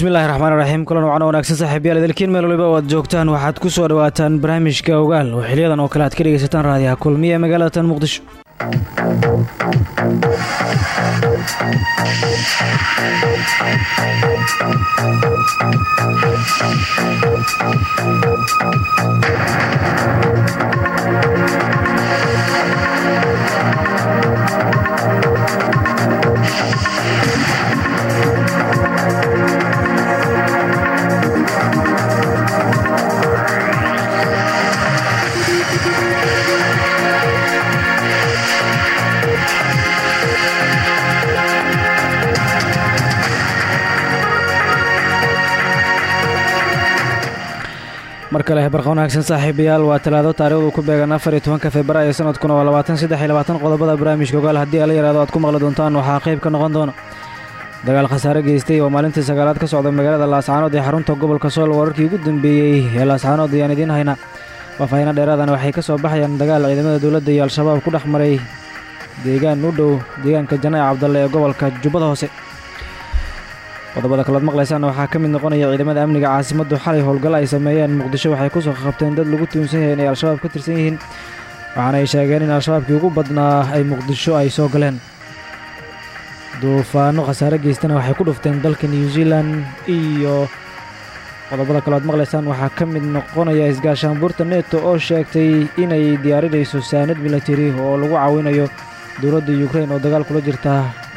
bismillahi raxmaan kulan wacan wanaagsan saaxiibyaal idilkiin meel waliba waad joogtaan. Waxaad ku soo dhawaataan barnaamijka ogaal. Oo xiliyadan oo kale aad ka dhegaysataan raadiyaha kulmiya ee magaalada tan muqdisho mar kale barqa wanaagsan saaxiibayaal. Waa talaado taarikhdu ku beegan afar iyo tobanka februaayo sanadkuna waa labaatan saddex iyo labaatan. Qodobada barnaamijka ogaal haddii ala yaraado aad ku maqli doontaan waxaa qayb ka noqon doona dagaal khasaare geystay oo maalintii sagaalaad ka socda magaalada laascaanood ee xarunta gobolka sool wararkii ugu dambeeyey ee laascaanood ayaan idiin hayna. Faahfaahiino dheeraadana waxay ka soo baxayaan dagaal ciidamada dowladda iyo al-shabaab ku dhex maray deegaan u dhow deegaanka janaac cabdalle ee gobolka jubbada hoose qodobada kalood maqlaysaan waxaa ka mid noqonaya ciidamada amniga caasimaddu xalay howlgal ay sameeyeen muqdisho waxay ku soo qabteen dad lagu tuunsan yahay inay al-shabaab ka tirsan yihiin waxaana ay sheegeen in al-shabaabkii ugu badnaa ay muqdisho ay soo galeen. Duufaano khasaare geystana waxay ku dhufteen dalka new zealan iyo qodobada kalood maqlaysaan waxaa ka mid noqonaya isgaashaanbuurta neto oo sheegtay inay diyaarinayso saanad milatari oo lagu caawinayo dowladda yukrain oo dagaal kula jirta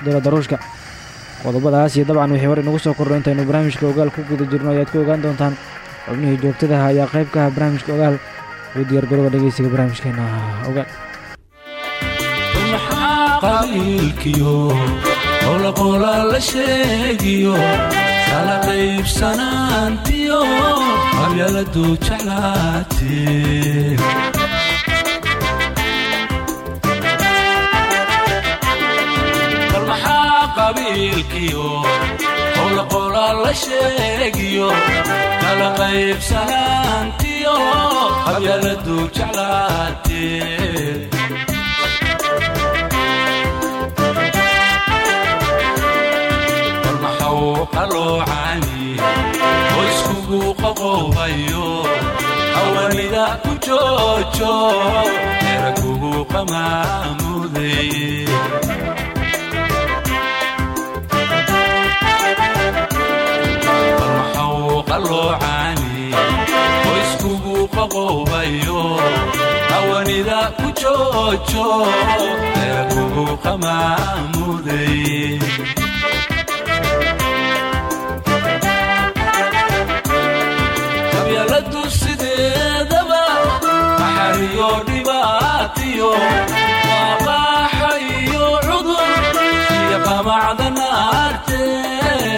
dowladda ruushka qodobadaas iyo dabcan wixii hor inagu soo kordho intaynu barnaamijka ogaal ku guda jirno ayaad ku ogaan doontaan xubnihii joogtadaha ayaa qayb ka ah barnaamijka ogaal uu diyaargarooba dhegeysiga barnaamijkeena ogaal qabiilkiyo qolaqola la sheegiyo kala qaybsanaantiyo qabyaladu jeclaatee joojo eragugu qamaamuday qoyskugu qaqobayo hawanida ku joojo eragugu qamaamuday. Qabyaladu sideedaba maxariyo dhibaatiyo waa qaaxa iyo cudur iyo qamacda naartee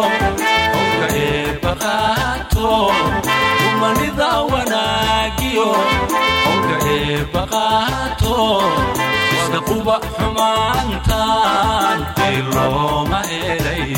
wanaagiyo howka eebaqaato kumanida wanaagiyo howka eebaqaato wada quba xumaantaan looma helay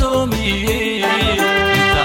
lagu qotomiyey inta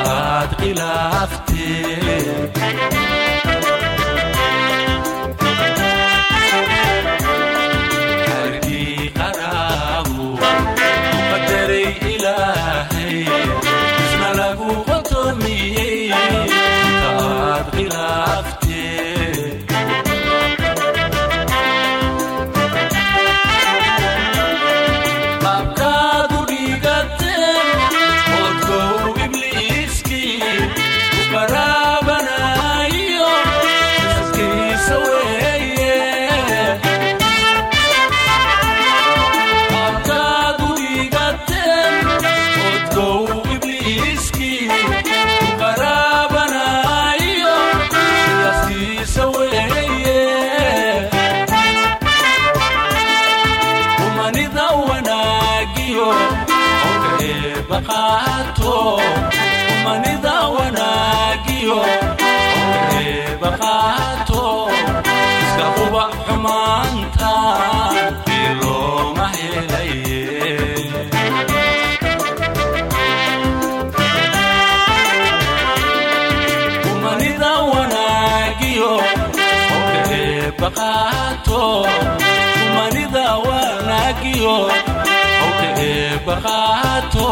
wanaagiyo qowka eebba qaato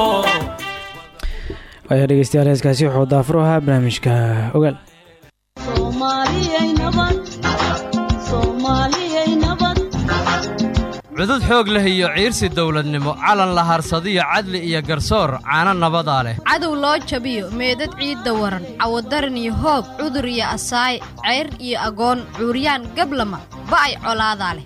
waaya dhegeystayaal heeskaasi wuxuu daafur ahaa barnaamijka ogaal cudud xoog leh iyo ciirsi dawladnimo calan la harsadiyo cadli iyo garsoor caano nabadaa leh. Cadow loo jabiyo meedad ciidda waran cawadaran iyo hoob cudur iyo asaay ceyr iyo agoon cuuryaan gablama ba'ay colaadaa leh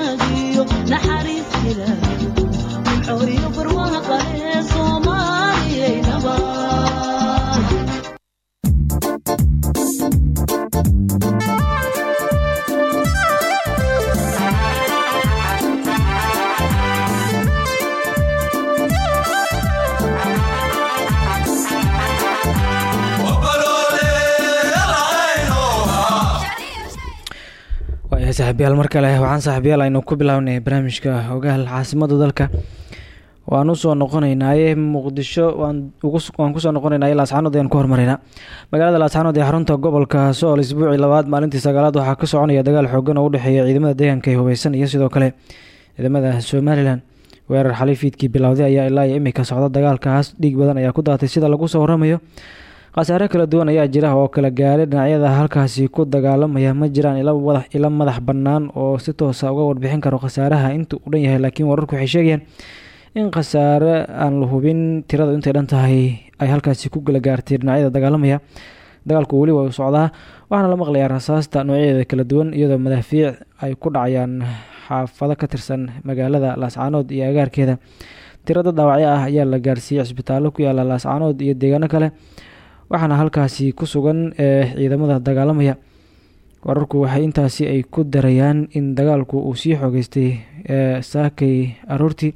naxariis waayahay saaxiibayaal mar kale waxaan saaxiibayaal aynu ku bilownay barnaamijka ogaal caasimada dalka. Waan u soo noqonaynaaye muqdisho waan ku soo noqonaynaaye laascaanood ayaan ku hormaraynaa magaalada laascaanood ee xarunta gobolka sool isbuucii labaad maalintii sagaalaad waxaa ka soconaya dagaal xoogan oo u dhexeeya ciidamada deegaanka ee hubeysan iyo sidoo kale ciidamada somalilan weerar xalay fiidkii bilowday ayaa ilaa iyo imika socda dagaalkaas. Dhiig badan ayaa ku daatay sida lagu soo waramayo khasaare kala duwan ayaa jira oo kala gaaray dhinacyada halkaasi ku dagaalamaya. Ma jiraan ila madax bannaan oo si toosa uga warbixin karo khasaaraha inta uu dhan yahay laakiin wararku waxay sheegayaan in khasaare aan la hubin tirada intay dhan tahay ay halkaasi ku kala gaartay dhinacyada dagaalamaya. Dagaalku weli waa u socdaa waxaana la maqlayaa rasaasta noocyadeeda kala duwan iyadoo madaafiic ay ku dhacayaan xaafado ka tirsan magaalada laascaanood iyo agaarkeeda. Tirada dhaawacyo ah ayaa la gaarsiiyey cisbitaallo ku yaalla laascaanood iyo deegaano kale waxaana halkaasi ku sugan ee ciidamada dagaalamaya. Wararku waxay intaasi ay ku darayaan in dagaalku uu sii xoogeystay ee saakay aroortii.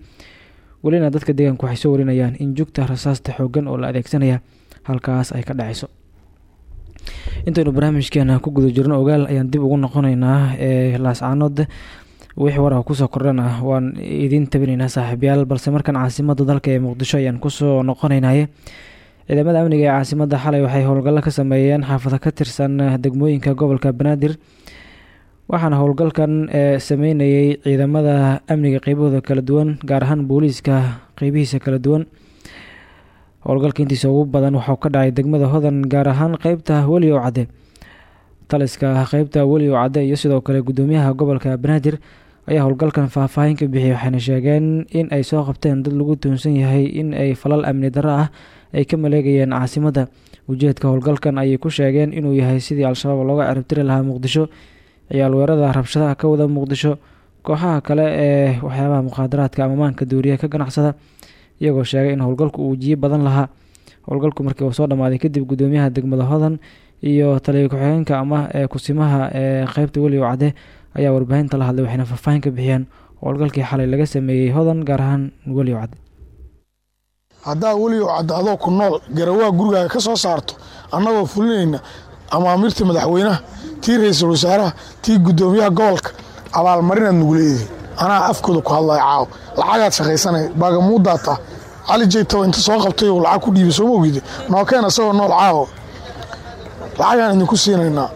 Welina dadka deegaanku waxay soo warinayaan in jugta rasaasta xoogan oo la adeegsanaya halkaas ay ka dhacayso. Intaynu barnaamijkeena ku guda jirno ogaal ayaan dib ugu noqoneynaa ee laascaanood wixii waraa ku soo kordhana waan idiin tabinaynaa saaxiibyaal balse markan caasimada dalka ee muqdisho ayaan ku soo noqonaynaye ciidamada amniga ee caasimada xalay waxay howlgallo ka sameeyeen xaafado ka tirsan degmooyinka gobolka banaadir waxaana howlgalkan ee sameynayay ciidamada amniga qeybahooda kala duwan gaar ahaan booliiska qeybihiisa kala duwan. Howlgalka intiisa ugu badan waxau ka dhacay degmada hodan gaar ahaan qeybta weli oo cadde taliska qeybta weli oo cadde iyo sidoo kale gudoomiyaha gobolka banaadir ayaa howlgalkan faahfaahin ka bixiyay waxayna sheegeen in ay soo qabteen dad lagu tuunsan yahay in ay falal amni darro ah ay ka maleegayeen caasimadda ujeedka howlgalkan ayay ku sheegeen inuu yahay sidii al-shabaab looga ciribtiri lahaa muqdisho. Ciyaal weerada rabshadaha ka wada muqdisho. Kooxaha kale ee waxyaabaha mukhaadaraadka ama maanka duuriya ka ganacsada iyagoo sheegay in howlgalku uu jiyo badan lahaa. Howlgalku markii uu soo dhammaaday kadib gudoomiyaha degmada hodan iyo taliya ku-xigeenka ama ee kusimaha ee qeybta weli oo cadde ayaa warbaahinta la hadlay waxayna faahfaahin ka bixiyeen howlgalkii xalay laga sameeyey hodan gaar ahaan weli oo cadde haddaad weligo cadda adoo ku nool garawaa gurigaaga ka soo saarto annagoo fulinayna amaamirta madaxweynaha tii ra'iisul wasaaraha tii guddoomiyaha gobolka abaalmarinaad nugu leedihi anaa afkooda ku hadlaya caaw. Lacagaad shaqaysanay baagamuudaa taa. Cali jaytawa inta soo qabtay uu lacag ku dhiibay sooma ogide nookeen asagoo nool caawo lacagaan idinku siinaynaa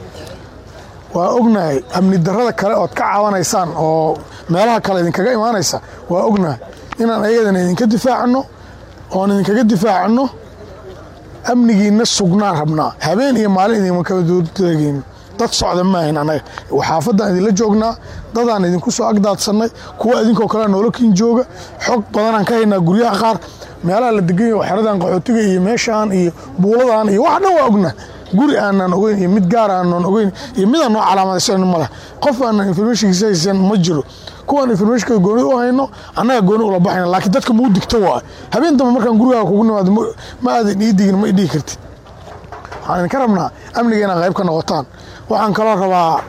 waa ognahay amni darrada kale ood ka caawanaysaan oo meelaha kale idinkaga imaanaysa waa ognahay inaan ayadana idinka difaacano oon idinkaga difaacano amnigiina sugnaan rabnaa. Habeen iyo maalin idinma kala dad socda maahayn annaga xaafadaan idinla joognaa dadaan idinku soo agdaadsannay kuwa idinkoo kale noolokiin jooga xog badanaan ka haynaa guryaha qaar meelaha la degan yaho xeradan qaxootiga iyo meeshaan iyo buuladaan iyo wax dhan waa ogna guri aanan ogeyn iyo mid gaar aanan ogeyn iyo midaan noo calaamadaysan qof aanan informationkiisa ma jiro. Kuwaan informationka gooni u hayno annaga gooni ula baxayna laakiin dadka muu digto waa. Habeen dambe markaan gurigaaga kugu nimaado ma aadan ii digin ma ii dhigi kartid. Waxaan idinka rabnaa amniga inaad qayb ka noqotaan. Waxaan kaloo rabaa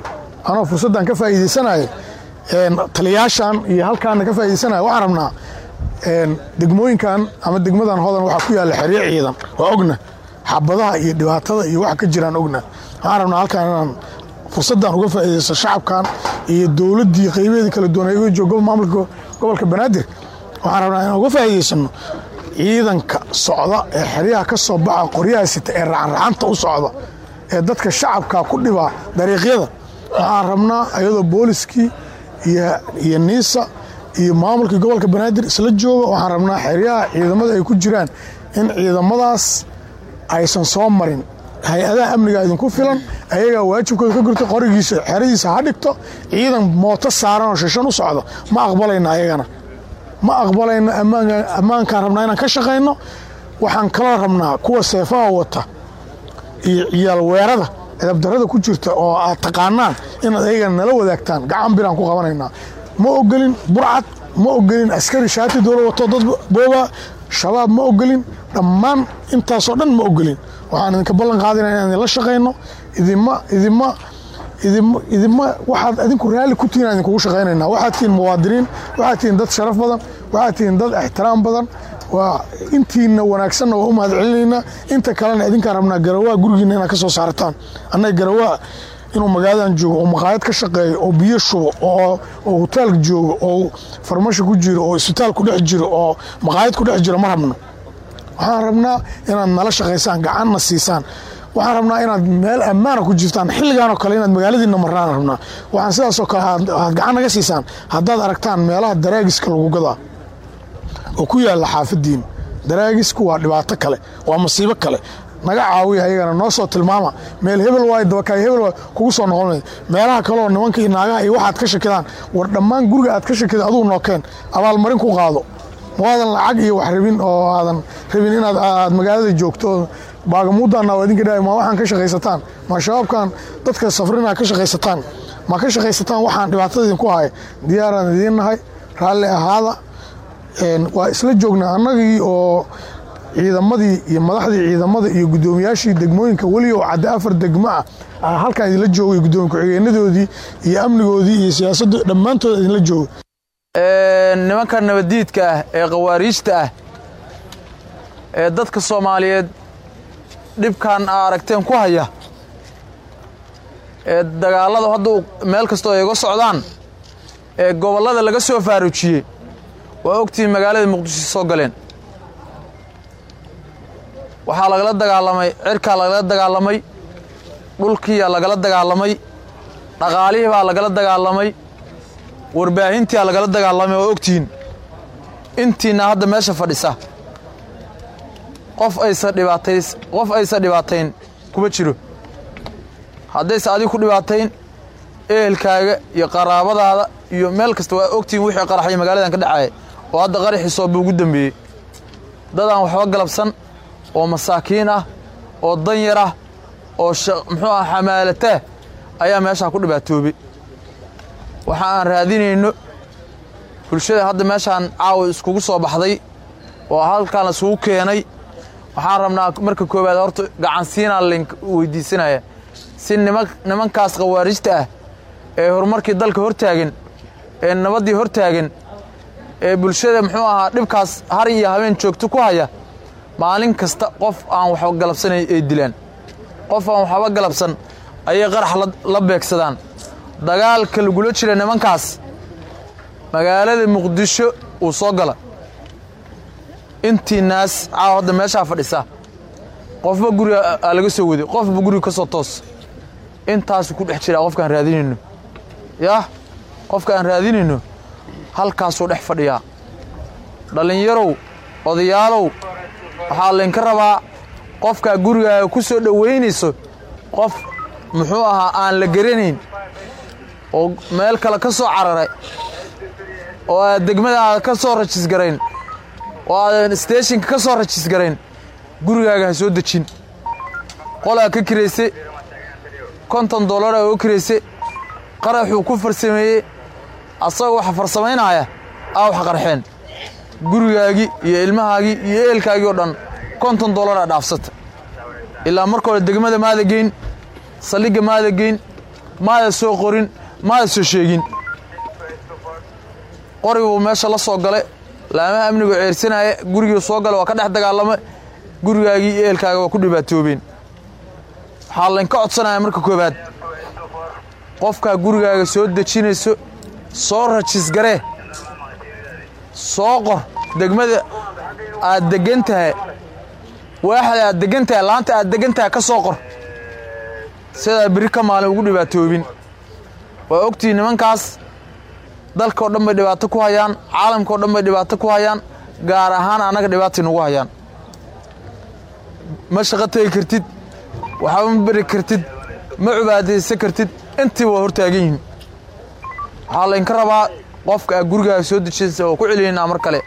anoo fursaddan ka faa'iidaysanaya taliyaashan iyo halkaana ka faa'iidaysanaya waxaan rabnaa degmooyinkan ama degmadan hodan waxaa ku yaalla xeryo ciidan. Waa ogna xabadaha iyo dhibaatada iyo waxa ka jiraan ogna. Waxaan rabnaa halkaan inaan fursaddan uga faa'iidaysto shacabkan iyo dowladdii qaybeedii kala duwan iga joogo maamulka gobolka banaadir. Waxaan rabnaa inaan uga faa'iidaysano ciidanka socda ee xeryaha ka soo baxa qoryaha sita ee racanracanta u socda ee dadka shacabka ku dhibaa dariiqyada. Waxaan rabnaa ayadoo booliskii iyo niisa iyo maamulkii gobolka banaadir isla jooga waxaan rabnaa xeryaha ciidamada ay ku jiraan in ciidamadaas aysan soo marin. Hay'adaha amniga idinku filan ayagaa waajibkooda ka gurta qorigiisa xeradiisa ha dhigto ciidan mooto saaran oo shishan u socda ma aqbalayna ayagana. Ma aqbalayno ammaankaan rabnaa inaan ka shaqayno? Waxaan kaloo rabnaa kuwa seefaha wata iyo ciyaal weerada edabdarada ku jirta oo aad taqaanaan inaad ayagana nala wadaagtaan. Gacan biraan ku qabanaynaa. Ma ogolin burcad ma ogolin askari shaati dowla wato dad booba shabaab ma ogolin dhammaan intaasoo dhan ma ogolin. Waxaan idinka ballan qaadina inaan idinla shaqayno idima idima idima waxaad adinku raalli ku tihiin aan idinkugu shaqaynayna waxaad tihiin muwaadiniin waxaad tihiin dad sharaf badan waxaad tihiin dad ixtiraam badan. Waa intiina wanaagsanna waa u mahad celinaynaa inta kalena idinkaan rabnaa garawaa gurigiina inaad ka soo saartaan. Annaga garawaa inuu magaaladan joogo oo maqaayad ka shaqeeyo oo biyo shubo oo hotaalka joogo oo farmasho ku jiro oo isbitaal ku dhex jiro oo maqaayad ku dhex jiro ma rabno. Waxaan rabnaa inaad nala shaqaysaan gacanna siisaan. Waxaan rabnaa inaad meel ammaana ku jirtaan xilligaanoo kale inaad magaaladiina marnaan rabnaa. Waxaan sidaasoo kale aad gacan naga siisaan haddaad aragtaan meelaha daraagiska lagu gadaa oo ku yaalla xaafadiin daraagisku waa dhibaato kale waa masiibo kale naga caawiya ayagana noo soo tilmaama. Meel hebel waay dabakaay hebel waay kugu soo noqon meelaha kaleoo nimanka iyo naagaha iyo waxaad ka shakidaan war dhammaan guriga aad ka shakida adugu nookeen abaalmarin ku qaado. Maadan lacag iyo wax rabin oo aadan rabin inaad aad magaalada joogto. Baagamuudaana waa idinka dhahay ma waxaan ka shaqaysataan? Ma shabaabkan dadka safrina ka shaqaysataan? Ma ka shaqaysataan waxaan dhibaatada idinku haya diyaaraan idiin nahay raalli ahaada. Waa isla joognaa annagii oo ciidamadii iyo madaxdii ciidamada iyo guddoomiyaashii degmooyinka weligo cadde afar degmo ah halkaan idinla joogay guddoomiye ku-xigeenadoodii iyo amnigoodii iyo siyaasaddo dhammaantood idinla jooga nimanka nabaddiidka ah ee khawaariijta ah ee dadka soomaaliyeed dhibkan aa aragteen ku haya ee dagaallada hadda meel kastoo ay uga socdaan ee gobollada laga soo faaruujiyey waa ogtihiin magaalada muqdisho soo galeen waxaa lagala dagaalamay cirkaa lagala dagaalamay dhulkiiyaa lagala dagaalamay dhaqaalihii baa lagala dagaalamay warbaahintiyaa lagala dagaalamay waa ogtihiin intiinna hadda meesha fadhisa. Qof aysa dhibaatays qof aysa dhibaatayn kuma jiro. Haddayse adig ku dhibaatayn ehelkaaga iyo qaraabadaada iyo meel kasta waa ogtihiin wixii qaraxay magaaladan ka dhacaya oo hadda qaraxii sooba ugu dambeeyey. Dad aan waxba galabsan oo masaakiin ah oo danyar ah oo muxuu ah xamaalataa ayaa meeshaa ku dhibaatoobay waxa aan raadinayno bulshada hadda meeshaan caawa iskugu soo baxday oo halkaan la isugu keenay. Waxaan rabnaa marka koowaad horta gacansiinaa link weydiisanaya si nima nimankaas khawaarijta ah ee horumarkii dalka hortaagan ee nabaddii hortaagan ee bulshada muxuu ahaa dhibkaas har iyo habeen joogto ku haya maalin kasta qof aan waxba galabsanay ay dilaan. Qof aan waxba galabsan ayay qarax la beegsadaan. Dagaalka lagula jira nimankaas magaalada muqdisho uu soo gala. Intii naas caawa hadda meeshaa fadhisa. Qofba guriga aa laga soo waday qofba guriga ka soo toos. Intaasu ku dhex jiraa qofkaan raadinayno. Yaah qofka aan raadinayno halkaasuu dhex fadhiyaa. Dhallinyarow odayaalow waxaa laynka rabaa qofkaa gurigaaga ku soo dhowaynayso qof muxuu ahaa aan la garanayn oo meel kale ka soo cararay oo aad degmadaada ka soo rajisgarayn oo aadan steeshinka ka soo rajisgarayn gurigaaga ha soo dejin. Qolaa ka kirayse konton dollaraa oo kirayse qaraxuu ku farsameeyey asagoo wax farsamaynaaya aa wax qarxeen gurigaagii iyo ilmahaagii iyo ehelkaagii oo dhan konton dollaraa dhaafsata ilaa marka hore degmada maada geyn saldhigga maada geyn maada soo qorin maada soo sheegin. Qori buu meesha la soo gale laamaha amnigu ceersanaya gurigii soo gale waa ka dhex dagaalama gurigaagii iyo ehelkaaga waa ku dhibaatoobeen. Waxaa laynka codsanaya marka koowaad. Qofkaa gurigaaga soo dejinayso soo rajisgaree soo qor degmada aad deggan tahay waaxda aad deggan tahay laanta aad deggan tahay ka soo qor. Sidaa berri ka maalin ugu dhibaatoobin. Waa ogtihiin nimankaas dalka oo dhan bay dhibaato ku hayaan caalamka oo dhan bay dhibaato ku hayaan gaar ahaan annaga dhibaatay nugu hayaan. Ma shaqo tegi kartid waxba ma beri kartid ma cubaadaysan kartid intiiba waa hortaagan yihiin. Waxaa laynka rabaa qofka aa gurigaaga soo dejinaysa oo ku celinaynaa mar kale.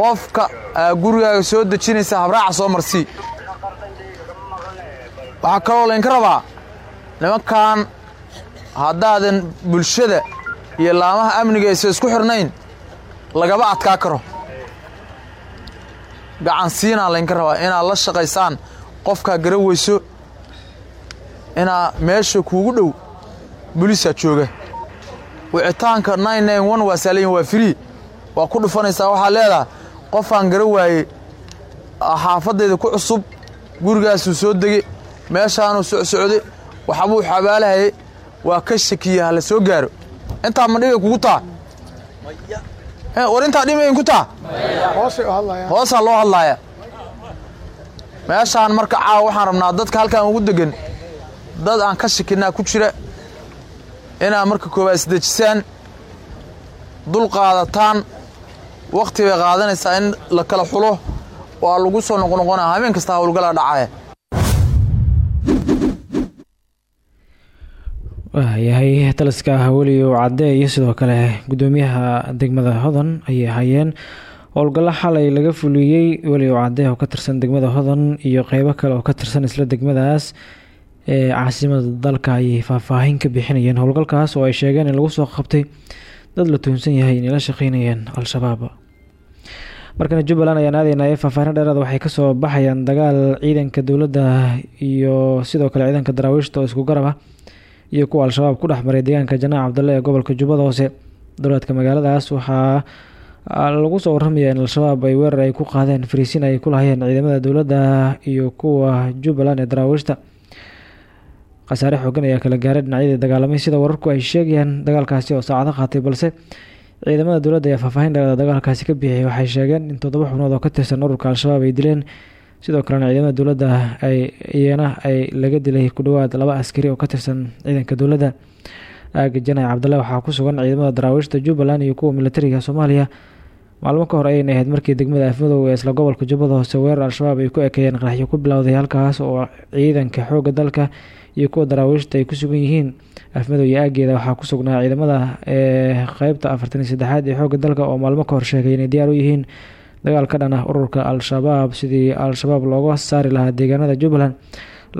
Qofka aa gurigaaga soo dejinaysa habraaca soo marsii waxaa kaloo laynka rabaa nimankan haddaadan bulshada iyo laamaha amniga aysan isku xirnayn lagaba adkaa karo. Gacan siinaa laynka rabaa inaad la shaqaysaan qofkaa gara weyso inaa meesha kuugu dhow buliisaa jooga wicitaanka waa saalayin waa free. Waa ku dhufanaysaa waxaa leedaha qofaan gara waaye xaafaddeeda ku cusub gurigaasuu soo degey meeshaanuu socsocday waxbuu xabaalahayay waa ka shakiya ha la soo gaaro. Intaa ma dhibay kugu taa? War intaa dhimayn ku taa? Hoosaa loo hadlaaya meeshaan marka caawa waxaan rabnaa dadka halkaan ugu degan dad aan ka shakinaa ku jira inaad marka koowaad isdejisaan dul qaadataan wakhti bay qaadanaysaa in la kala xulo waa lagu soo noqnoqonaa habeen kasta hawlgala dhacaya waayahay taliska weliyo cadde iyo sidoo kale guddoomiyaha degmada hodan ayay hayeen. Howlgallo xalay laga fuliyey weliyo cadde oo ka tirsan degmada hodan iyo qeybo kale oo ka tirsan isla degmadaas ee caasimada dalka ayay faahfaahin ka bixinayeen. Howlgalkaas oo ay sheegeen in lagu soo qabtay dad la tuhunsan yahay inay la shaqeynayeen al-shabaab. Markana jubbaland ayaan aadaynay faahfaahin dheeraad waxay ka soo baxayaan dagaal ciidanka dowladda iyo sidoo kale ciidanka daraawiishta oo isku garab ah iyo kuwa al-shabaab ku dhex maray deegaanka janaac cabdalle ee gobolka jubbada hoose. Dowlaadka magaaladaas waxaa lagu soo waramayaa in al-shabaab ay weerar ay ku qaadeen fariisin ay ku lahayeen ciidamada dowladda iyo kuwa jubbaland ee daraawiishta khasaare xoogan ayaa kala gaaray dhinacyadii dagaalamay sida wararku ay sheegayaan dagaalkaasi oo saacado qaatay balse ciidamada dowladda ayaa faahfaahin dheeraada dagaalkaasi ka bixiyay. Waxay sheegeen in toddoba xubnood oo ka tirsan ururka al-shabaab ay dileen. Sidoo kalena ciidamada dowladda ay iyana ay laga dilay ku dhowaad laba askari oo ka tirsan ciidanka dowladda. Aaga janaac cabdalle waxaa ku sugan ciidamada daraawiishta jubbaland iyo kuwa militariga soomaaliya. Maalmo ka hor ayayna ahayd markii degmada afmadow ee isla gobolka jubbada hoose weerar al-shabaab ay ku ekeeyeen qaraxyo ku bilowday halkaas oo ciidanka xoogga dalka iyo kuwa daraawiishta ay ku sugan yihiin afmadow iyo aageeda waxaa ku sugnaa ciidamada ee qeybta afartan iyo saddexaad ee xoogga dalka oo maalmo ka hor sheegay inay diyaar u yihiin dagaal ka dhan ururka al-shabaab. Sidii al-shabaab looga saari lahaa deegaanada jubbaland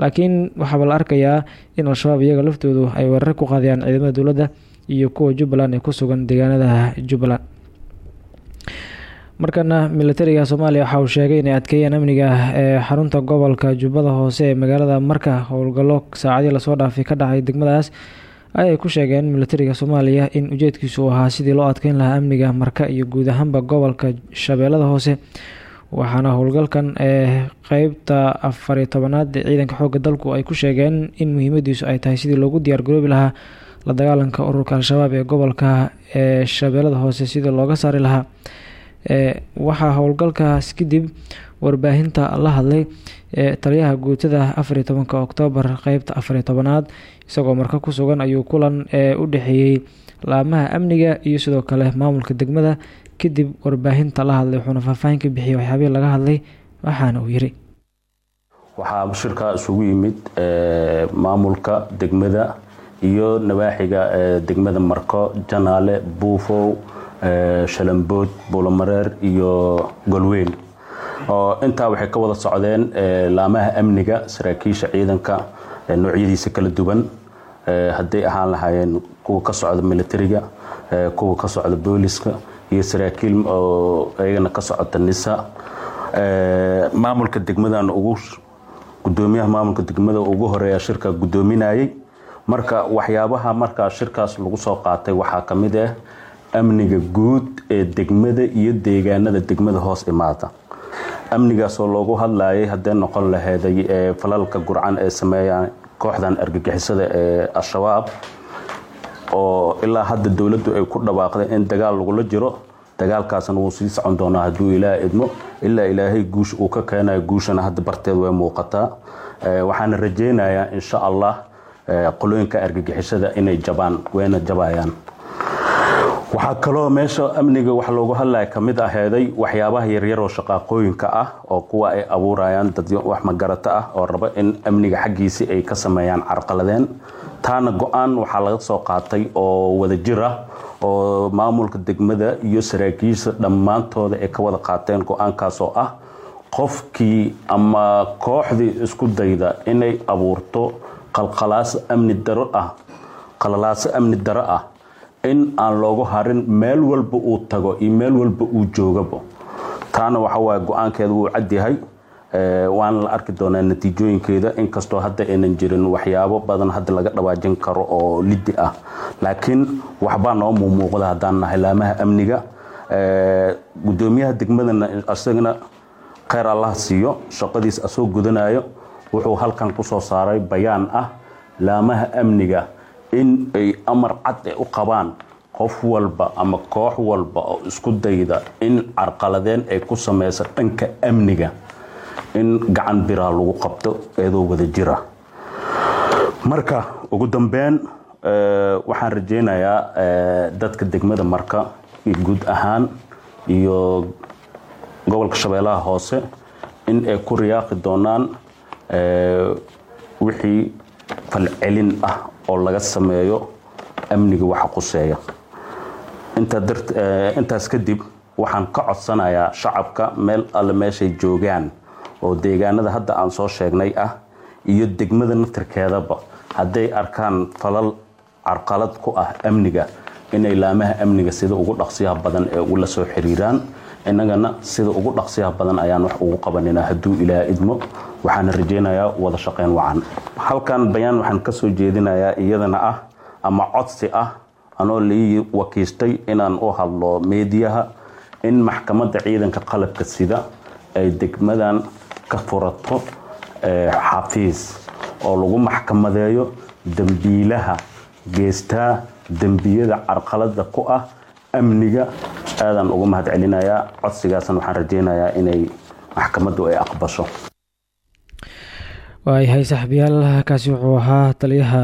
laakiin waxaaba la arkayaa in al-shabaab iyaga laftoodu ay weerar ku qaadayaan ciidamada dowladda iyo kuwa jubbaland ee ku sugan deegaanada jubbaland markana militariga soomaaliya waxa uu sheegay inay adkeeyeen amniga ee xarunta gobolka jubbada hoose ee magaalada marka. Howlgallo saacadii la soo dhaafay ka dhacay degmadaas ayay ku sheegeen militariga soomaaliya in ujeedkiisu ahaa sidii loo adkeyn lahaa amniga marka iyo guud ahaanba gobolka shabeellada hoose. Waxaana howlgalkan ee qeybta afariyo tobanaad ee ciidanka xoogga dalku ay ku sheegeen in muhiimadiisu ay tahay sidii loogu diyaargaroobi lahaa la dagaalanka ururka al-shabaab ee gobolka ee shabeellada hoose sidii looga saari lahaa waxaa howlgalkaas kadib warbaahinta la hadlay taliyaha guutada afariyo tobanka oktoobar qeybta afariyo tobanaad isagoo marka ku sugan ayuu kulan u dhexeeyey laamaha amniga iyo sidoo kale maamulka degmada kadib warbaahinta la hadlay wuxuuna faahfaahin ka bixiyay waxyaabihii laga hadlay waxaana uu yiri. Waxaa shirka isugu yimid maamulka degmada iyo nawaaxiga degmada marko janaale buufow shalambood buulamareer iyo golweyn oo intaa waxay ka wada socdeen laamaha amniga saraakiisha ciidanka noocyadiisa kala duwan. Hadday ahaan lahaayeen kuwa ka socda militariga kuwa ka socda booliska iyo saraakiil oo iyagana ka socota nisa. Maamulka degmadan ugu gudoomiyaha maamulka degmada ugu horreeya shirka gudoominayay marka waxyaabaha markaa shirkaas lagu soo qaatay waxaa ka mid ah amniga guud ee degmada iyo deegaanada degmada hoos imaada amnigaasoo loogu hadlayay haddee noqon laheeday falalka gurcan ee sameeyaan kooxdan argagixisada ee al-shabaab oo ilaa hadda dowladdu ay ku dhawaaqday in dagaal lagula jiro dagaalkaasna wuu sii socon doonaa hadduu ilaa idmo ilaa ilaahay guush uu ka keenayo guushana hadda barteed way muuqataa. Waxaana rajaynayaa insha allah qolooyinka argagixisada inay jabaan wayna jabayaan waxaa kaloo meesha amniga wax loogu hadlaya ka mid aheeday waxyaabaha yaryaroo shaqaaqooyinka ah oo kuwa ay abuurayaan dad wax magarato ah oo raba in amniga xaggiisii ay ka sameeyaan carqaladeen taana go'aan waxaa laga soo qaatay oo wada jir ah oo maamulka degmada iyo saraakiisha dhammaantooda ay ka wada qaateen go'aankaas oo ah qofkii ama kooxdii isku dayda inay abuurto qalqalaaso amni daro ah in aan loogu harin meel walba uu tago iyo meel walba uu joogaba taana waxawaaye go'aankeeda wuu cadyahay waana la arki doonaa natiijooyinkeeda. Inkastoo hadda aynan jirin waxyaabo badan hadda laga dhawaajin karo oo liddi ah. Laakiin waxbaa noo muumuuqda haddaan nahay laamaha amniga. Gudoomiyaha degmadana isagana kheyr allah siiyo shaqadiis asoo gudanayo wuxuu halkan ku soo saaray bayaan ah laamaha amniga in ay amar cad e u qabaan qof walba ama koox walba oo isku dayda in carqaladeen ay ku samayso dhanka amniga in gacan biraa lagu qabto eedoo wada jira. Marka ugu dambeyn waxaan rajaynayaa dadka degmada marka iyo guud ahaan iyo gobolka shabeellaha hoose in ay ku riyaaqi doonaan wixii falcelin ah oo laga sameeyo amniga waxa quseeya intaas kadib waxaan ka codsanayaa shacabka meel alle meeshay joogaan oo deegaanada hadda aan soo sheegnay ah iyo degmada naftarkeedaba hadday arkaan falal carqalad ku ah amniga inay laamaha amniga sida ugu dhaqsiyaha badan ee ula soo xiriiraan innagana sida ugu dhaqsiyaha badan ayaan wax ugu qabanina. Hadduu ilaa idmo waxaana rajaynayaa wada shaqayn wacan. Halkan bayaan waxaan ka soo jeedinayaa iyadana ah ama codsi ah anoo lai wakiistay inaan u hadlo meediyaha in maxkamadda ciidanka qalabka sida ay degmadan ka furato xafiis oo lagu maxkamadeeyo dembiilaha geestaa dembiyada carqalada ku ah amniga aadaan uga mahad celinayaa codsigaasna waxaan rajaynayaa inay maxkamaddu ay aqbasho waayahay saaxiibayaal kaasi wuxuu ahaa taliyaha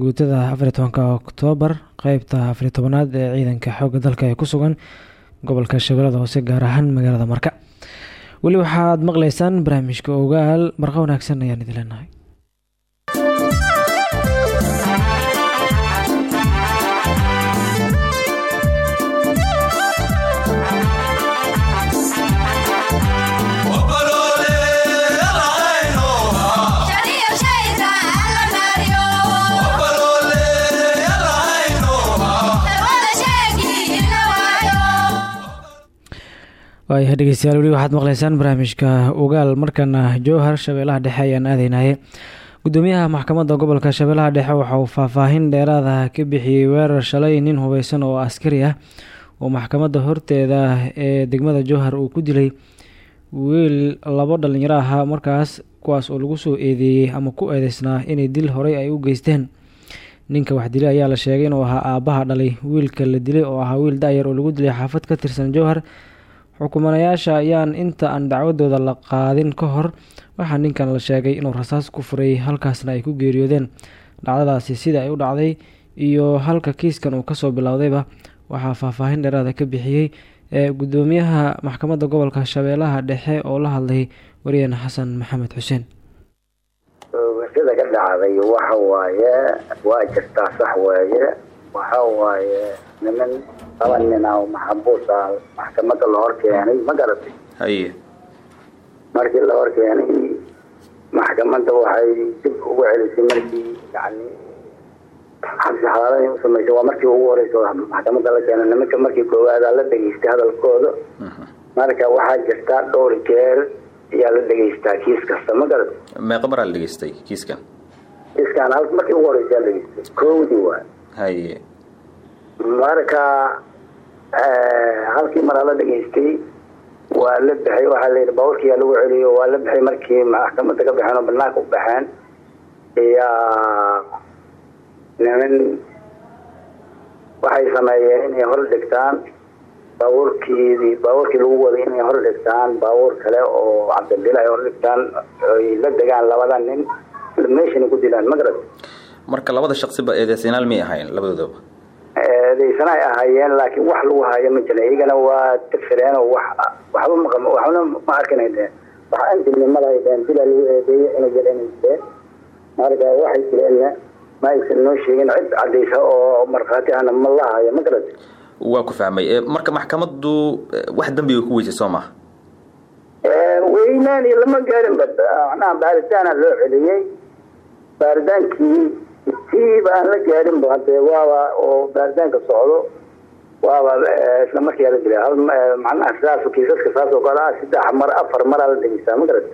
guutada afariy tobanka oktoobar qeybta afariy tobanaad ee ciidanka xoogga dalka ee ku sugan gobolka shabeellada hoose gaar ahaan magaalada marka. Weli waxaad maqlaysaan barnaamijka ogaal. Marqa wanaagsan ayaan idin leenahay waayahay dhegeystayaal weli waxaad maqleysaan barnaamijka ogaal markana jowhar shabeellaha dhexe ayaan aadeynaye gudoomiyaha maxkamadda gobolka shabeellaha dhexe waxa uu faahfaahin dheeraada ka bixiyey weerar shalay nin hubeysan oo askari ah oo maxkamadda horteeda ee degmada jowhar uu ku dilay wiil labo dhalinyaro ahaa markaas kuwaas oo lagu soo eedeeyey ama ku eedeysnaa inay dil horey ay u geysteen. Ninka wax dilay ayaa la sheegay inuu ahaa aabbaha dhalay. Wiilka la dilay oo ahaa wiil da-yar oo lagu dilay xaafad ka tirsan jowhar xukumanayaasha ayaan inta aan dacwadooda la qaadin ka hor waxaa ninkan la sheegay inuu rasaas ku furay halkaasna ay ku geeriyoodeen. Dhacdadaasi sida ay u dhacday iyo halka kiiskan uu ka soo bilowdayba waxaa faahfaahin dheeraada ka bixiyey ee gudoomiyaha maxkamadda gobolka shabeellaha dhexe oo la hadlay wariyeen xasan maxamed xuseen. Sida ka dhacday waxa waaye waa jirtaa sax weeye waxa waaye laba nin oo maxabuus ah maxkamadda la hor keenay ma garatay? Haye. Markii la hor keenay maxkamadda waxay dib ugu celisay markii yani xabsi xalaalada u samaysay waa markii ugu horeysa maxkamadda la keenay. Nimanka markii koowaada la dhegeystay hadalkooda. Marka waxaa jirtaa dhowr jeer ayaa la dhegeystaa kiis kasta. Ma garatay? Meeqa maraa la dhegeystay kiiskan? Kiiskan markii ugu horeysa la dhegeystay. Koowdii waa. Haye. Marka halkii maraa la dhegeystay waa la baxay waxaa layidhi baaburkiyaa lagu celiyo waa la baxay markii maxkamadda ka baxeen banaanka u baxeen iyaa niman waxay sameeyeen inay hor dhigtaan baabuurkiidii baabuurkii lagu waday inay hor dhigtaan baabuur kale oo cabdibila ay hor dhigtaan oy la degaan labada nin meeshana ku dilaan ma garat marka labada shaqsiba eedeysanaal miyay ahayn labadoodaba eedeysana ay ahaayeen laakiin wax lagu hayo ma jirin iyagana waa tirfireen oo wax waxba ma waxbana ma arkin ay dheheen wax antilnimada ay dheheen bilaa lagu eedeeyey inay jir inay jireen. Marka waxay jireenna ma aysan noo sheegin cid cadaysa oo markhaati ahna ma la hayo ma garat waa ku fahmay. Marka maxkamaddu wax dembiga ku weysay soo maha weynaan iyo lama gaarin ba macnaha baaritaana loo celiyey baaritaankii tii baan la gaarin ba hadee waaba oo baaritaanka socdo. Waaba isla markiyaa la dilay hal macnaha sidaas kiisaska saas oo kale ah saddex mar afar maraa la dhegeystaa ma garat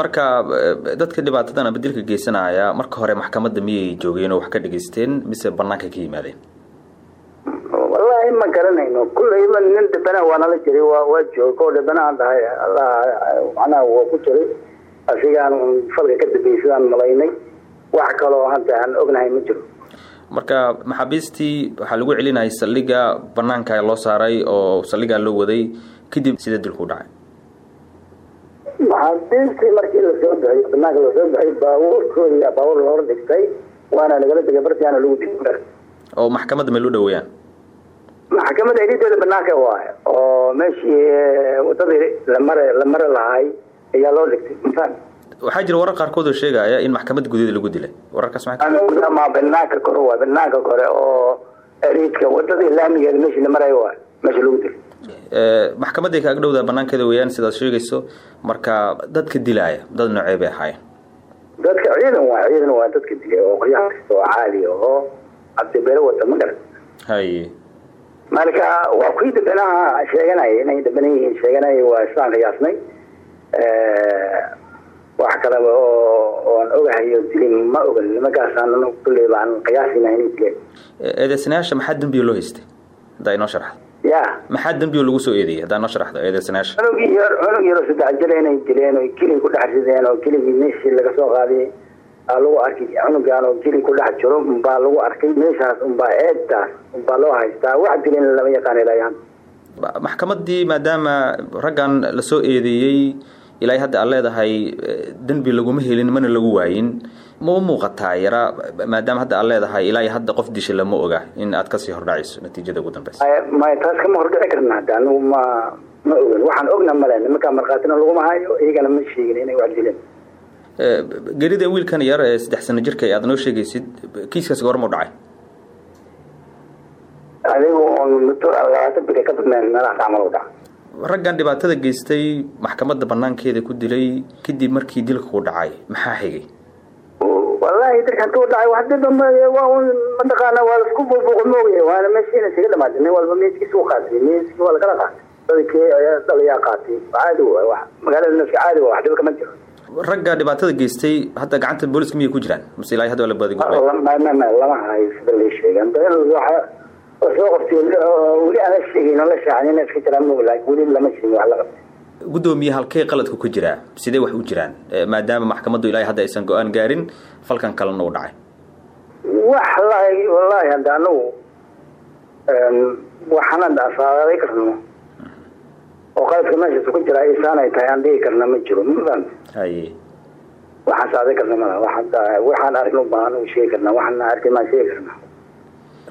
marka dadka dhibaatadan ama dilka geysanaya marka hore maxkamadda miyay joogeen oo wax ka dhegeysteen mise banaanka ka yimaadeen? Wallaahi ma garanayno. Kulleyba nin dhibana waa nala jiray waa waa jooga oo dhibana aan dhahay allah macnaha waa ku jiray asigaan falka ka dambeeyey sidaan malaynay wax kaloo hadda aan ognahay ma jiro. Marka maxaabiistii waxaa lagu celinayay saldhiga banaanka loo saaray oo saldhigaa loo waday kadib sida dilku u dhacay? Maxaabiistii markii la soo bixiy banaanka la soo bixiyay baabuurkoodii baabuur la hor dhigtay waana lagala degay bartiaana lagu dil oo maxkamadda may loo dhaweeyaan maxkamadda elideeda banaanka waay oo meeshii wadadii lamare la lahay ayaa loo dhigtay waxaa jira warar qaarkood oo sheegaya in maxkamadda gudaheeda lagu dilay. Wararkaas maxaa ma banaanka kore waay banaanka kore oo eliidka wadadii laamigeeda meeshii la marayo waay meesha lagu dilay. Maxkamadday kaaga dhowdaa banaankeeda weeyaan sidaad sheegayso marka dadka dilaaya dad noocee bay ahaayeen? Dadka ciidan waa ciidan waa dadka dilay oo qoryaha kasta oo caali oo cabdibere wata ma garan. Haye marka waa kuwii dambanaha sheeganaya inay dambana yihiin sheeganaya waa islaan qiyaasnay wax kale oo oon ogahayo dilin ma ogan nimankaasaan kulley baan qiyaasina inay dileen eedeysanayaasha maxaa dembiga loo haystay haddaa inoo ya. Maxaa dembiga lagu soo eedeeyay haddaa inoo sharaxdo eedeysanayaasha. Cunug yar cunug yaro saddex jir inay dileen oo keli ku dhex rideen oo keligii meeshii laga soo qaadiyay aa lagu arkay cunugan oo keli ku dhex jiro unbaa lagu arkay meeshaas unbaa eedtaas unbaa loo haystaa wax dilen lama yaqaan ilayaan maxkamaddii maadaama raggan la soo eedeeyey ilaa hadda aad leedahay eh, dembi laguma helin mana lagu waayin. Ma muuqataa yara maadaama hadda aad leedahay ilaa hadda qof disha lama oga in aad ka sii hordhacayso natiijada ugu dambeysa maya taas kama hordhici karna hadda ma ma ogan. Waxaan ogna male nimankaa markhaatina laguma hayo iyagana ma sheegin inay wax dileen. Eh, gerida wiilkan yar ee saddex sano jirka aad noo sheegaysid kiiskaas goorma u dhacay? Adigu oon muddo labaatan biri ka badnayn meelahaas camal u dhaca raggan dhibaatada geystay maxkamadda banaankeeda ku dilay kadib markii dilka ku dhacay maxaa xigay wallaahi dadka intuu dhacay waa un mataqaana waa la isku buubuuqa mooye waana meeshiina isaga dhamaatay nin walba meeskiisa u qaatay meeskii waa lagala qaatay dadkii dhaliyaa qaatay caadi waay wax magaalada nafsi caadi waa wax dhiba kama jiro ragga dhibaatada geystay hadda gacanta booliska miyay ku jiraan mase ilaa hadda waa la ma lama hayo sida lii sheegay soo qabtay oo weli aan la sheegin weli lama wax la qabtay halkee qaladku ku jiraa? Sidee wax u jiraan? Eh, maadaama maxkamaddu ilaa hadda aysan go'aan gaarin falkan kalena u dhacay. Wax lahi wallaahi hadda anagu waxaan hadda asaaday karno. Oo qaladka meeshaas ku jira isaan ay tahay aan dhihi karna ma jiro ma fahamta haye. Waxaan saaday karna mala waxaan waxaan arkin u baahan u sheegi karna waxaan arkin maan sheegi karna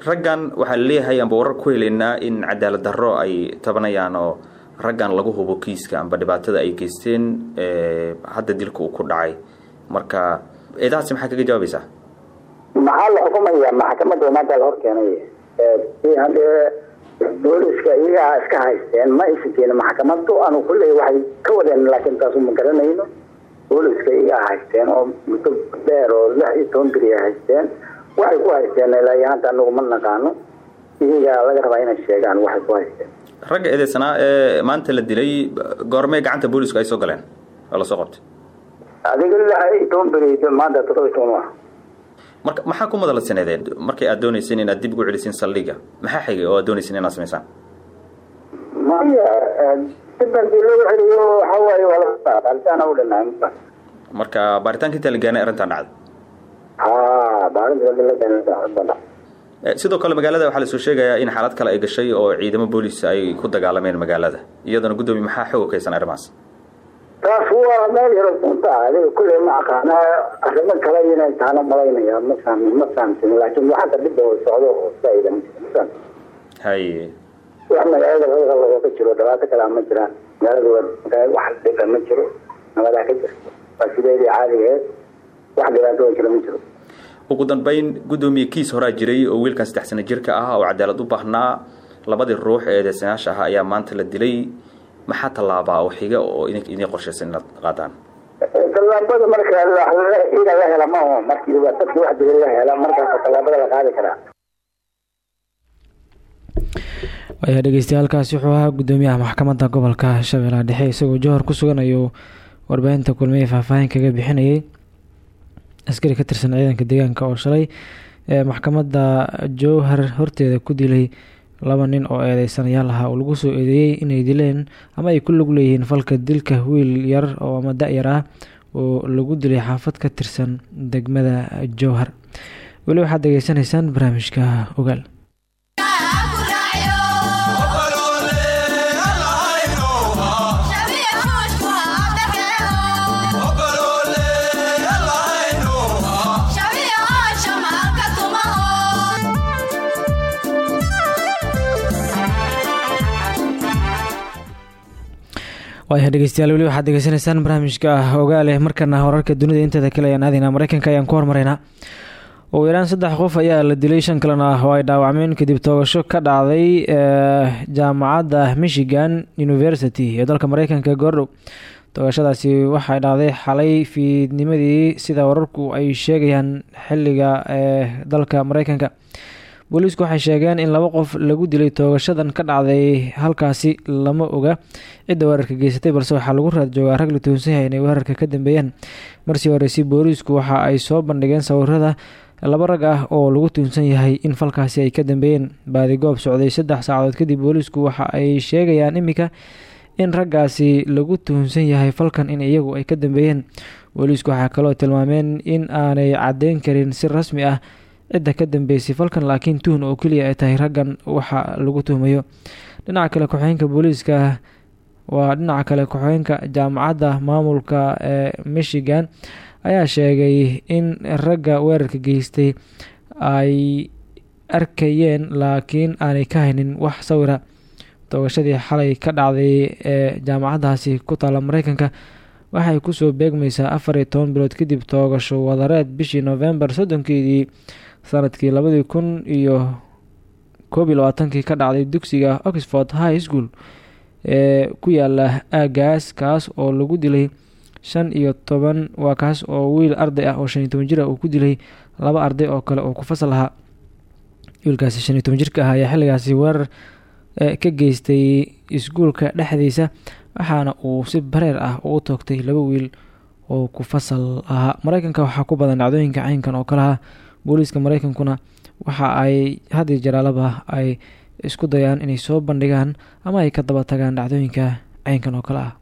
raggan waxaa la leeyahay amba warar ku helaynaa in cadaalad darro ay tabanayaan oo raggan lagu hubo kiiska amba dhibaatada ay geysteen hadda dilka uu ku dhacay. Marka eedahaasi maxaa kaga jawaabaysaa maxaa la xukumayaa? Maxkamadda maanta la hor keenay si haddee booliska iyagaa iska haysteen ma keenin. Maxkamaddu anu kulley waxay ka wadeen laakiin taasu ma garanayno. Booliska iyagaa haysteen oo muddo dheer oo lix iyo toban beri ay haysteen waxay ku haysteen ilaa hadda anagu ma naqaano. Iyagaa laga rabaa inay sheegaan. Waxay ku haysteen ragga eedeysanaa ee maanta la dilay goormee gacanta booliska ay soo galeen? Oo la soo qabtay? Adiga lix iyo toban beri maanta toddoba iyo toban waa marka maxaa ku madalsaneedeen markay aad doonayseen inaad dib ugu celisiin saldhiga. Maxaa xigay oo aad doonayseen inaad samaysaan maya dib haddii loo celiyo waxa waaye waa la ma marka baaritaanka intaa la gaanay baarinta Eh, sidoo kale magaalada waxaa la soo sheegayaa in xaalad kale ay gashay oo ciidamo boolis ay ku dagaalameen magaalada. Iyadana guddoomiye maxaa xoog kaysan arrimahaas? Taas waa meel yaro sunta ah. Adiga kulley ma aqaana arrimo kale inay taana malaynaya ma fahmin ma fahamsin laakiin waxanta dhibba oo socdo oo faa'iida ma jiro ma fahamsin haye wax magaalada halka looga jiro dhibaato kale ma jiraan. Magaalada wax dhiba ma jiro. Nabadaa ka jirto waa sideedii caadigeed wax dhibaato oo jiro ma jiro. Ugu dambeyn guddoomiye kiis horaa jiray oo wiilkan saddex sano jirka ah oo cadaalad u baahnaa. Labadii ruux ee eedeysanayaasha ahaa ayaa maanta la dilay. Maxaa tallaabaa oo xiga oo idin qorshaysan inaad qaadaan tallaabada marka ina la hela ma aho markii dadkii wax jira la hela markaas tallaabada la qaadi karaa. Waayaa dhegeystayaaalkaasi wuxuu ahaa guddoomiyaha maxkamadda gobolka shabeellaha dhexe isagoo johor ku sugan ayuu warbaahinta kulmiye faahfaahin kaga bixinayay askari ka tirsan ciidanka deegaanka oo shalay ee maxkamadda jowhar horteeda ku dilay laba nin oo eedeysanayaal ahaa oo lagu soo eedeeyey inay dileen ama ay ku lug leeyihiin falka dilka wiil yar oo ama da-yar ah oo lagu dilay xaafad ka tirsan degmada jowhar. Weli waxaad degeysanaysaan barnaamijka ogaal waayahay dhegeystayaal weli waxaad degeysanaysaan barnaamijka ogaale markana wararka dunida inteeda kale ayaan aadaynaa mareykanka ayaan ku hormaraynaa ugu yaraan saddex qof ayaa la dilay shan kalena oo ay dhaawacmeen kadib toogasho ka dhacday jaamacadda michigan university ee dalka mareykanka goordhow toogashadaasi waxay dhacday xalay fiidnimadii sida wararku ay sheegayaan xilliga ee dalka mareykanka booliisku waxay sheegeen in laba qof lagu dilay toogashadan ka dhacday halkaasi lama oga. Cidda weerarka geysatay balse waxaa lagu raad joogaa rag la tuhunsan yahay inay weerarka ka dambeeyeen marsii horeysi booliisku waxa ay soo bandhigeen sawirada laba rag ah oo lagu tuhunsan yahay in falkaasi ay ka dambeeyeen. Baadigoob socday saddex saacadood kadib booliisku waxa ay sheegayaan iminka in raggaasi lagu tuhunsan yahay falkan in iyagu ay ka dambeeyeen. Booliisku waxaa kaloo tilmaameen in aanay caddeyn karin si rasmi ah cidda ka dambeysay falkan laakiin tuhun oo keliya ay tahay raggan waxa lagu tuhmayo. Dhinaca kale ku-xigeenka booliiska waa dhinaca kale ku-xigeenka jaamacadda maamulka ee michigan ayaa sheegay in ragga weerarka geystay ay arkayeen laakiin aanay ka haynin wax sawira. Toogashadii xalay ka dhacday ee jaamacaddaasi ku taalla mareykanka waxay ku soo beegmaysaa afar iyo toban bilood kadib toogasho wadareed bishii novembar soddonkeedii sannadkii labadii kun iyo koob iyo labaatankii ka dhacday dugsiga oxford high school ee ku yaalla aagaas kaas oo lagu dilay shan iyo toban waa kaas oo wiil arday ah oo shan iyo toban jir ah uu ku dilay laba arday oo kale oo ku fasal ahaa wiilkaasi shan iyo toban jirka ah ayaa xilligaasi weerar ka geystay iskuulka dhexdiisa waxaana uu si bareer ah ugu toogtay laba wiil oo ku fasal ahaa mareykanka waxaa ku badan dhacdooyinka caynkan oo kalaha booliiska mareykankuna waxa ay haddii jaraalaba ay isku dayaan inay soo bandhigaan ama ay ka daba tagaan dhacdooyinka caynkan oo kale ah.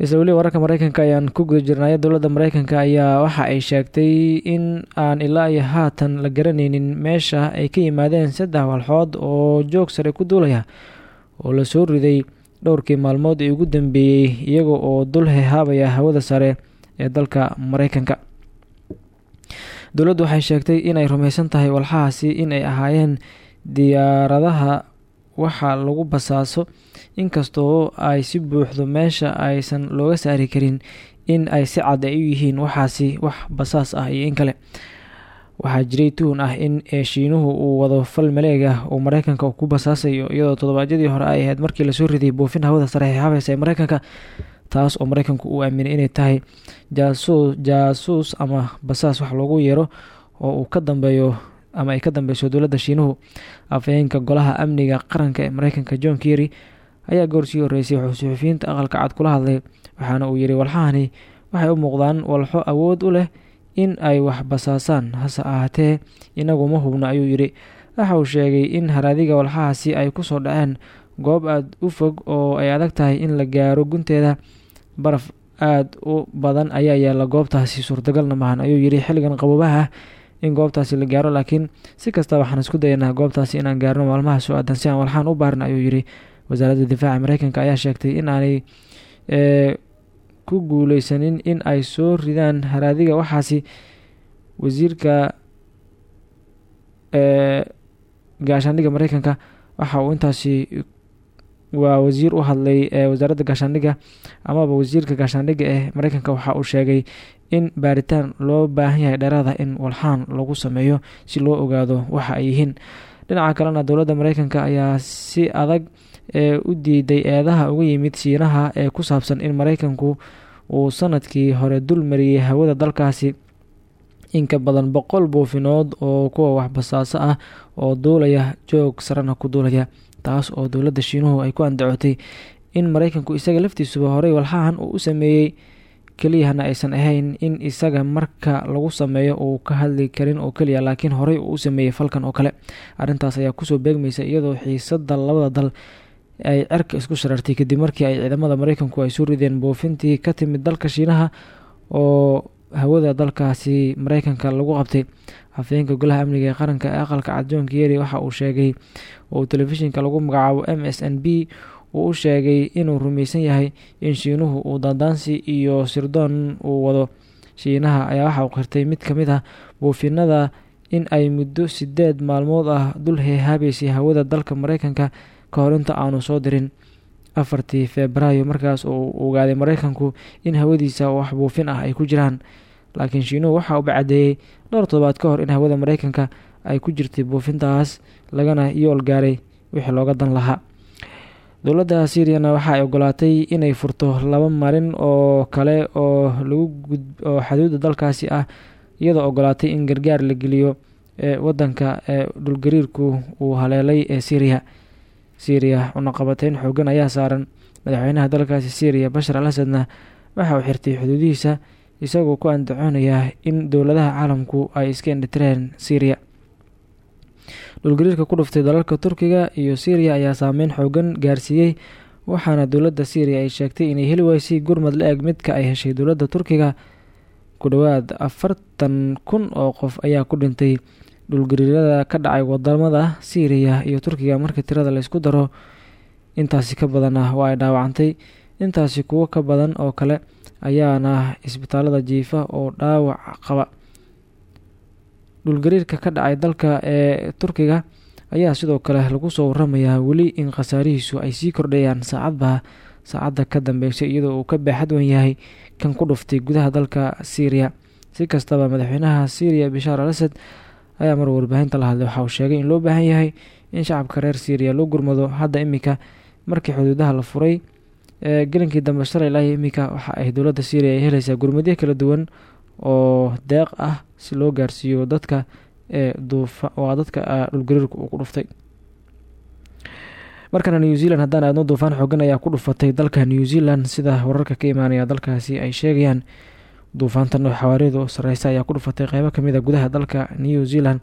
Isla wararka mareykanka ayaan ku guda jirnaya dowladda mareykanka ayaa waxa ay sheegtay in aan ilaa iyo haatan la garanaynin meesha ay ka yimaadeen saddex walxood oo joog sare ku duulaya oo la soo riday dhowrkii maalmood ee ugu dambeeyey iyaga oo dul hehaabaya hawada sare ee dalka mareykanka dowladdu waxay sheegtay inay rumaysan tahay walxahaasi in ay ahaayeen diyaaradaha. Waxa lagu basaaso inkastoo ay si buuxdo meesha aysan looga saari karin in ay si cad ay u yihiin waxaasi wax basaas ah iyo in kale. Waxaa jiray tuhun ah in shiinuhu uu wado fal maleeg ah oo mareykanka ku basaasayo iyadoo toddobaadyadii hore ay ahayd markii la soo riday buufin hawada sare ee habaysa ee mareykanka taas oo mareykanku uu aaminay inay tahay jaasuus jaasuus ama basaas wax loogu yeero oo uu ka dambeeyo ama ay ka dambeyso dowladda shiinuhu. Afhayeenka golaha amniga qaranka ee mareykanka john kerry ayaa goorsii horreysay wuxuu suxufiyiinta aqalka cad kula hadlay waxaana uu yidhi walxahani waxay u muuqdaan walxo awood u leh in ay wax basaasaan hase ahaatee inagu ma hubno ayuu yidhi. Waxa uu sheegay in haraadiga walxahaasi ay ku soo dhaceen goob aada u fog oo ay adag tahay in la gaaro gunteeda baraf aada u badan ayaa yaalla goobtaasi suurtagalna maahan ayuu yidhi xilligan qaboobaha in goobtaasi la gaaro laakiin si kasta waxaan isku dayanaa goobtaasi inaan gaarno maalmaha soo aadan si aan walxaan u baarin ayuu yidhi wasaaradda difaaca mareykanka ayaa sheegtay in aanay ku guuleysanin in ay soo ridaan haraadiga. Waxaasi wasiirka gaashaandhigga mareykanka waxa uu intaasi waa wasiir u hadlay wasaaradda gaashaandhigga amaba wasiirka gaashaandhigga ee mareykanka waxa uu sheegay in baaritaan loo baahan yahay dheeraada in walxaan lagu sameeyo si loo ogaado waxa ay yihiin. Dhinaca kalena dowladda mareykanka ayaa si adag ee u diiday eedaha uga yimid shiinaha ee ku saabsan in mareykanku uu sannadkii hore dul mariyey hawada dalkaasi. Inka badan boqol buufinood oo kuwa waxbasaaso ah oo duulaya joog sarena ku duulaya taas oo dowladda shiinuhu ay ku andacotay in mareykanku isaga laftiisuba horey walxahan uu u sameeyey. Keliyahana aysan ahayn in isaga marka lagu sameeyo uu ka hadli karin oo keliya laakiin horey uu u sameeyey falkan oo kale. Arrintaas ayaa ku soo beegmaysa iyadoo xiisada labada dal ay cerka isku sharartay kadib markii ay ciidamada mareykanku ay soo rideen buufintii ka timid dalka shiinaha oo hawada dalkaasi mareykanka lagu qabtay. Hafeenka golaha amniga ee qaranka ee aqalka cad john kiyeri waxa uu sheegay oo telefishinka lagu magacaabo m s n b uu u sheegay inuu rumaysan yahay in shiinuhu uu daandaansi iyo sirdoon uu wado. Shiinaha ayaa waxa uu qirtay mid ka mid ah buufinada in ay muddo sideed maalmood ah dul heehaabeysay hawada dalka mareykanka ka hor inta aanu soo dirin. Afartii febraayo markaas uu ogaaday mareykanku in hawadiisa wax buufin ah ay ku jiraan laakiin shiinuhu waxa uu bacadeeyey dhowr toddobaad ka hor in hawada mareykanka ay ku jirtay buufintaas lagana yool gaaray wixii looga dan lahaa. Dowladda syiriyana waxa ay ogolaatay inay furto laba maalin oo kale oo lagu oo xaduudda dalkaasi ah iyadoo ogolaatay in gargaar la geliyo wadanka dhulgariirku uu haleelay ee syriya syriya cunaqabateyn xoogan ayaa saaran. Madaxweynaha dalkaasi syriya bashar al asadna waxa uu xirtay xuduudihiisa isagoo ku andacoonaya in dowladaha caalamku ay iska indhitireen syriya dhulgariirka ku dhuftay dalalka turkiga iyo syriya ayaa saameyn xoogan gaarsiiyey waxaana dowladda syriya ay sheegtay inay heli weysay gurmad la eg midka ay heshay dowladda turkiga. Ku dhowaad afartan kun oo qof ayaa ku dhintay dhulgariirada ka dhacay waddamada syriya iyo turkiga markii tirada laysku daro. Intaasi ka badanna waa ay dhaawacantay. Intaasi kuwo ka badan oo kale ayaana isbitaalada jiifa oo dhaawac qaba dhulgariirka ka dhacay dalka ee turkiga ayaa sidoo kale lagu soo waramayaa weli in khasaarihiisu ay sii kordhayaan saacadba saacadda ka dambeysay iyadoo uu ka baaxad wan yahay kan ku dhuftay gudaha dalka syriya si kastaba madaxweynaha syriya bashaar al asad ayaa mar warbaahinta la hadlay. Waxa uu sheegay in loo baahan yahay in shacabka reer syriya loo gurmado hadda iminka. Markii xuduudaha la furay ee gelinkii dambe shalay ilaa iminka waxa ay dowladda syriya ay helaysaa gurmadyo kala duwan oo deeq ah si loo gaarsiiyo dadka waa dadka dhulgariirka uu ku dhuftay. Markana new zealand haddaan aadno duufaan xoogan ayaa ku dhufatay dalka new zealand sida wararka ka imaanaya dalkaasi ay sheegayaan. Duufaantan oo xawaaridu sareysa ayaa ku dhufatay qeybo ka mid a gudaha dalka new zealand.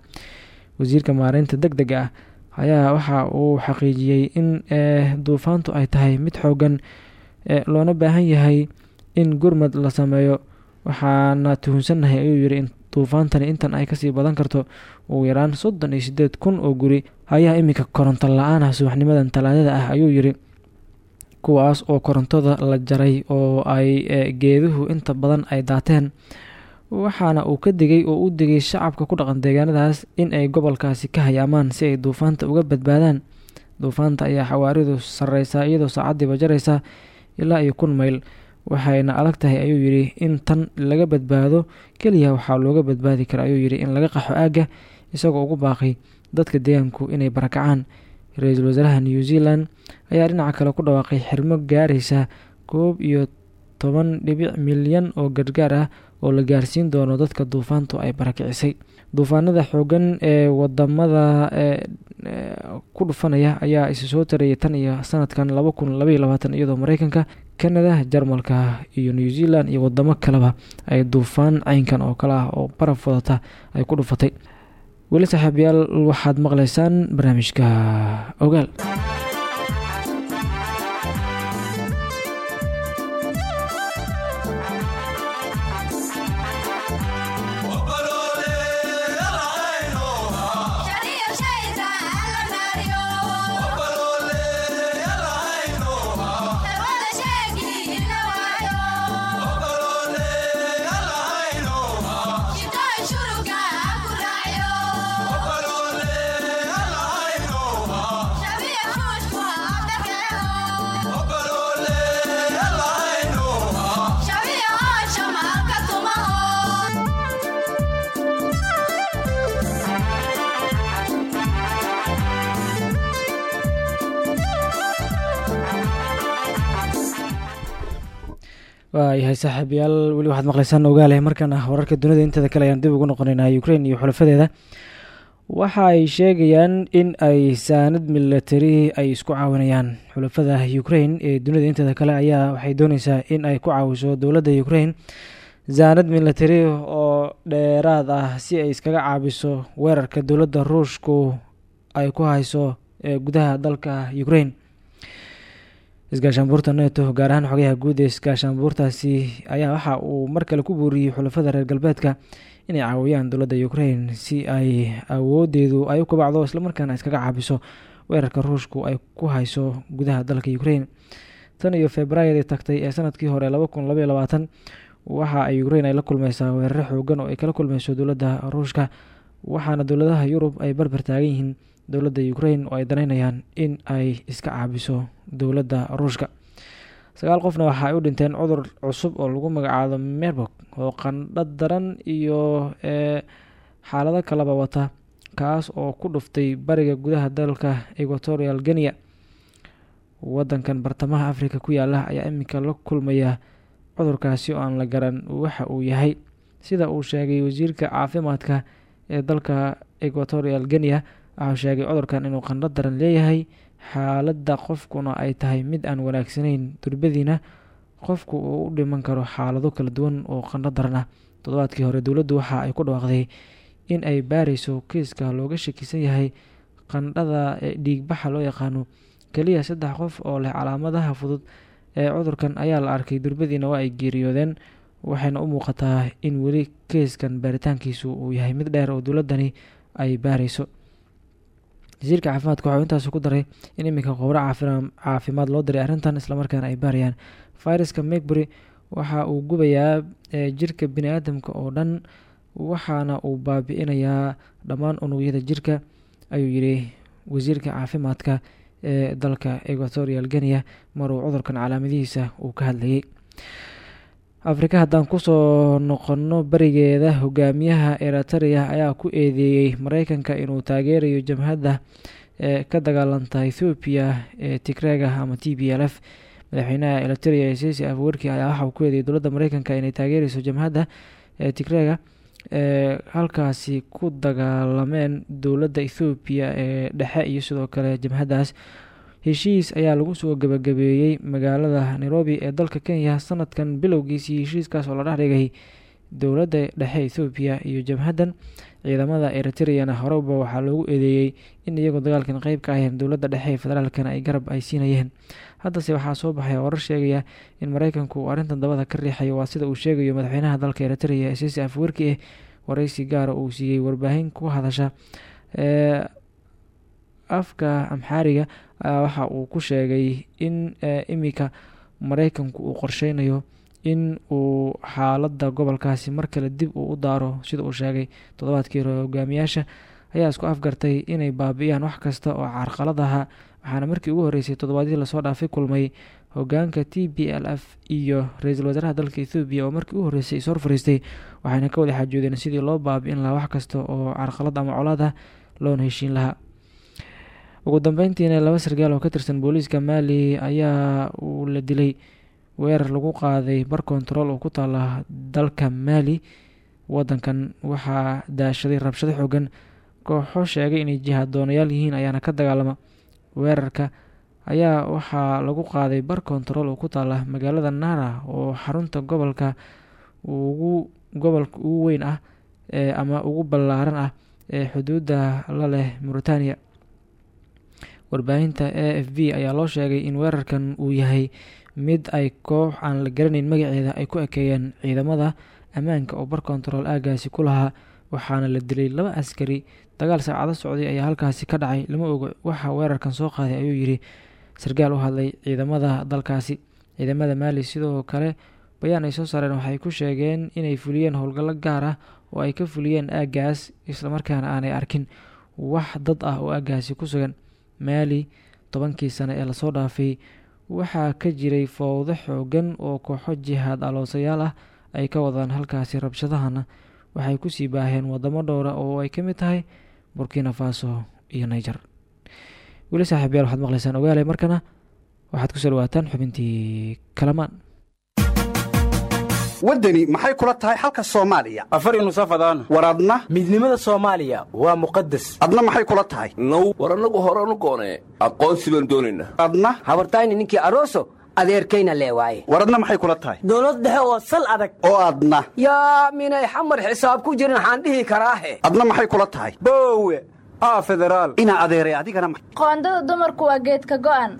Wasiirka maareynta deg dega ah ayaa waxa uu xaqiijiyey in duufaantu ay tahay mid xoogan loona baahan yahay in gurmad la sameeyo waxaana tuhunsannahay ayuu yiri in duufaantani intan ay ka sii badan karto ugu yaraan soddon iyo sideed kun oo guri ayaa iminka koronto la'aan ah subaxnimadan talaadada ah ayuu yiri kuwaas oo korontada la jaray oo ay geeduhu inta badan ay daateen waxaana uu ka digay oo u digay shacabka ku dhaqan deegaanadaas in ay gobolkaasi ka hayaamaan si ay duufaanta uga badbaadaan. Duufaanta ayaa xawaaridu sareysaa iyadoo saacadiiba jaraysa ilaa iyo kun mayl waxayna adag tahay ayuu yidhi in tan laga badbaado keliya waxaa looga badbaadi kara ayuu yidhi in laga qaxo aagga isagoo ugu baaqay dadka deegaanku inay barakacaan. Ra'iisul wasaaraha new zealand ayaa dhinaca kale ku dhawaaqay xirmo gaaraysa koob iyo toban dhibic milyan oo gargaar ah oo la gaarsiin doono dadka duufaantu ay barakicisay duufaanada xoogan ee waddamada ku dhufanaya ayaa isi soo tan iyo sanadkan laba kun labaiyo labaatan iyadoo mareykanka canada jarmalka iyo new zealand iyo wadamo kaleba ay duufaan caynkan oo kale ah oo baraf wadata ay ku dhufatay. Weli saaxiibayaal waxaad maqleysaan barnaamijka ogaal waayahay saaxiibayaal weli waxaad maqleysaan ogaale markaana wararka dunida inteeda kale ayaan dib ugu noqonaynaa ukrain iyo xulafadeeda waxa ay sheegayaan in ay saanad milatari ay isku caawinayaan. Xulafada ukrain ee dunida inteeda kale ayaa waxay dooneysaa in ay ku caawiso dowladda ukrain saanad milatari oo dheeraad ah si ay iskaga caabiso weerarka dowladda ruushku ay ku hayso ee gudaha dalka ukrain isgaashaanbuurta neto gaar ahaan xogayaha guud ee isgaashaanbuurtaasi ayaa waxa uu mar kale ku buuriyey xulafada reer galbeedka inay caawiyaan dowladda ukrain si ay awoodeedu ay u kabacdo islamarkaana iskaga caabiso weerarka ruushku ay ku hayso gudaha dalka ukrain tan iyo februaryadii tagtay ee sannadkii hore laba kun labaiyo labaatan waxa ay ukrain ay la kulmeysaa weeraro xoogan oo ay kala kulmeyso dowladda ruushka waxaana dowladaha yurub ay barbar taagan yihiin dowladda ukrain oo ay danaynayaan in ay iska caabiso dowladda ruushka. Sagaal qofna waxa ay u dhinteen cudur cusub oo lagu magacaabo merbog oo qandho daran iyo xaalado kalaba wata kaas oo ku dhuftay bariga gudaha dalka equatorial genia wadankan bartamaha africa ku yaalla ayaa iminka la kulmaya cudurkaasi oo aan la garan waxa uu yahay. Sida uu sheegay wasiirka caafimaadka ee dalka equatorial genia waxau sheegay cudurkan inuu qandho daran leeyahay. Xaaladda qofkuna ay tahay mid aan wanaagsanayn durbadiina qofku uu u dhiman karo xaalado kala duwan oo qandho daran ah. Toddobaadkii hore dowladdu waxa ay ku dhawaaqday in ay baarayso kiiska looga shakisan yahay qandhada dhiigbaxa loo yaqaano. Keliya saddex qof oo leh calaamadaha fudud ee cudurkan ayaa la arkay durbadiina waa ay geeriyoodeen waxayna u muuqataa in weli keiskan baaritaankiisu uu yahay mid dheer oo dowladdani ay baarayso wasiirka caafimaadka waxau intaasi ku daray in iminka khubro caafimaad loo diray arrintan islamarkaana ay baarayaan viruska megbury waxa uu gubayaa jirka bini aadamka oo dhan waxaana uu baabi'inayaa dhammaan unugyada jirka ayuu yidhi wasiirka caafimaadka ee dalka equatorial genia maruu cudurkan calaamadihiisa uu ka hadlayay afrika haddaan ku soo noqono berigeeda hogaamiyaha eritaria ayaa ku eedeeyey mareykanka inuu taageerayo jamhadda ee ka dagaalanta ethoobiya ee tigreega ama t b l f. Madaxweynaha eritaria ee sisi afwerki ayaa waxauu ku eedeeyay dowladda mareykanka inay taageereyso jamhadda ee tigreega ee halkaasi ku dagaalameen dowladda ethoobiya ee dhexe iyo sidoo kale jamhaddaas heshiis ayaa lagu soo gabagabeeyey magaalada nairobi ee dalka kenya sanadkan bilowgiisii heshiiskaas oo la dhexdhigay dowladda dhexe ethoobiya iyo jamhaddan. Ciidamada eritriana horeba waxaa loogu eedeeyey in iyagoo dagaalkan qeyb ka aheen dowladda dhexe ee federaalkana ay garab ay siinayeen. Haddase waxaa soo baxay warar sheegaya in mareykanku uu arrintan dabada ka riixayo waa sida uu sheegayo madaxweynaha dalka eritrea sisi afwerki eh wareysi gaara uu siiyey warbaahin ku hadasha ee afka amxaariga waxa uu ku sheegay in iminka mareykanku uu qorsheynayo in uu xaaladda gobolkaasi mar kale dib uu u daaro sida uu sheegay. Toddobaadkii hore hogaamiyaasha ayaa isku afgartay inay baabi'iyaan wax kasta oo carqalad aha waxaana markii ugu horreysay toddobaadyadii la soo dhaafay kulmay hogaanka t b l iyo ra'iisul wasaaraha dalka ethoobiya oo markii ugu horreysay is hor fariistay waxayna ka wada xaajoodeen sidii loo baabi'in lahaa wax kasta oo carqalad ama colaad ah loona heshiin lahaa ugu dambeyntiina laba sargaal oo ka tirsan booliiska maali ayaa uu la dilay weerar lagu qaaday bar control oo ku taala dalka maali wadankan waxaa daashaday rabshado xoogan kooxo sheegay inay jihaaddoonayaal yihiin ayaana ka dagaalama. Weerarka ayaa waxaa lagu qaaday bar control oo ku taala magaalada nara oo xarunta gobolka ugu gobolka ugu weyn ah ee ama ugu ballaaran ah ee xuduudda la leh mauritania warbaahinta a f b ayaa loo sheegay in weerarkan uu yahay mid ay koox aan la garanayn magaceeda ay ku ekeeyeen ciidamada ammaanka oo bar control aagaasi ku lahaa waxaana la dilay laba askari. Dagaal saacado socday ayaa halkaasi ka dhacay. Lama oga waxa weerarkan soo qaaday ayuu yidhi sarkaal u hadlay ciidamada dalkaasi. Ciidamada maali sidoo kale bayaan ay soo saareen waxay ku sheegeen inay fuliyeen howlgallo gaar ah oo ay ka fuliyeen aaggaas islamarkaana aanay arkin wax dad ah oo aaggaasi ku sugan maali tobankii sane ee la soo dhaafay waxaa ka jiray fowdo xoogan oo kooxo jihaad aloosayaal ah ay ka wadaan halkaasi rabshadahana waxay ku sii baaheen wadamo dhowra oo ay ka mid tahay burkina faso iyo niger. Weli saaxiibyaal waxaad maqlaysaan ogaalay markana waxaad ku soo dhawaataan xubintii kalamaan waddani maxay kula tahay xalka soomaaliya? Afari nusafadaan war adna? Midnimada soomaaliya waa muqadas adna maxay kula tahay? Now war annagu horanu goonee. Aqoonsi baan doonaynaa adna? Habartayni ninkii aroso adeerkayna lee waaye. War adna maxay kula tahay? Dowlad dhexe oo sal adag. Oo adna. Yaa minay xamar xisaab ku jirin waxaan dhihi karaahe. Adna maxay kula tahay? Boowe aa federaal. Inaa adeeray adigana qoondada dumarku waa geedka go'an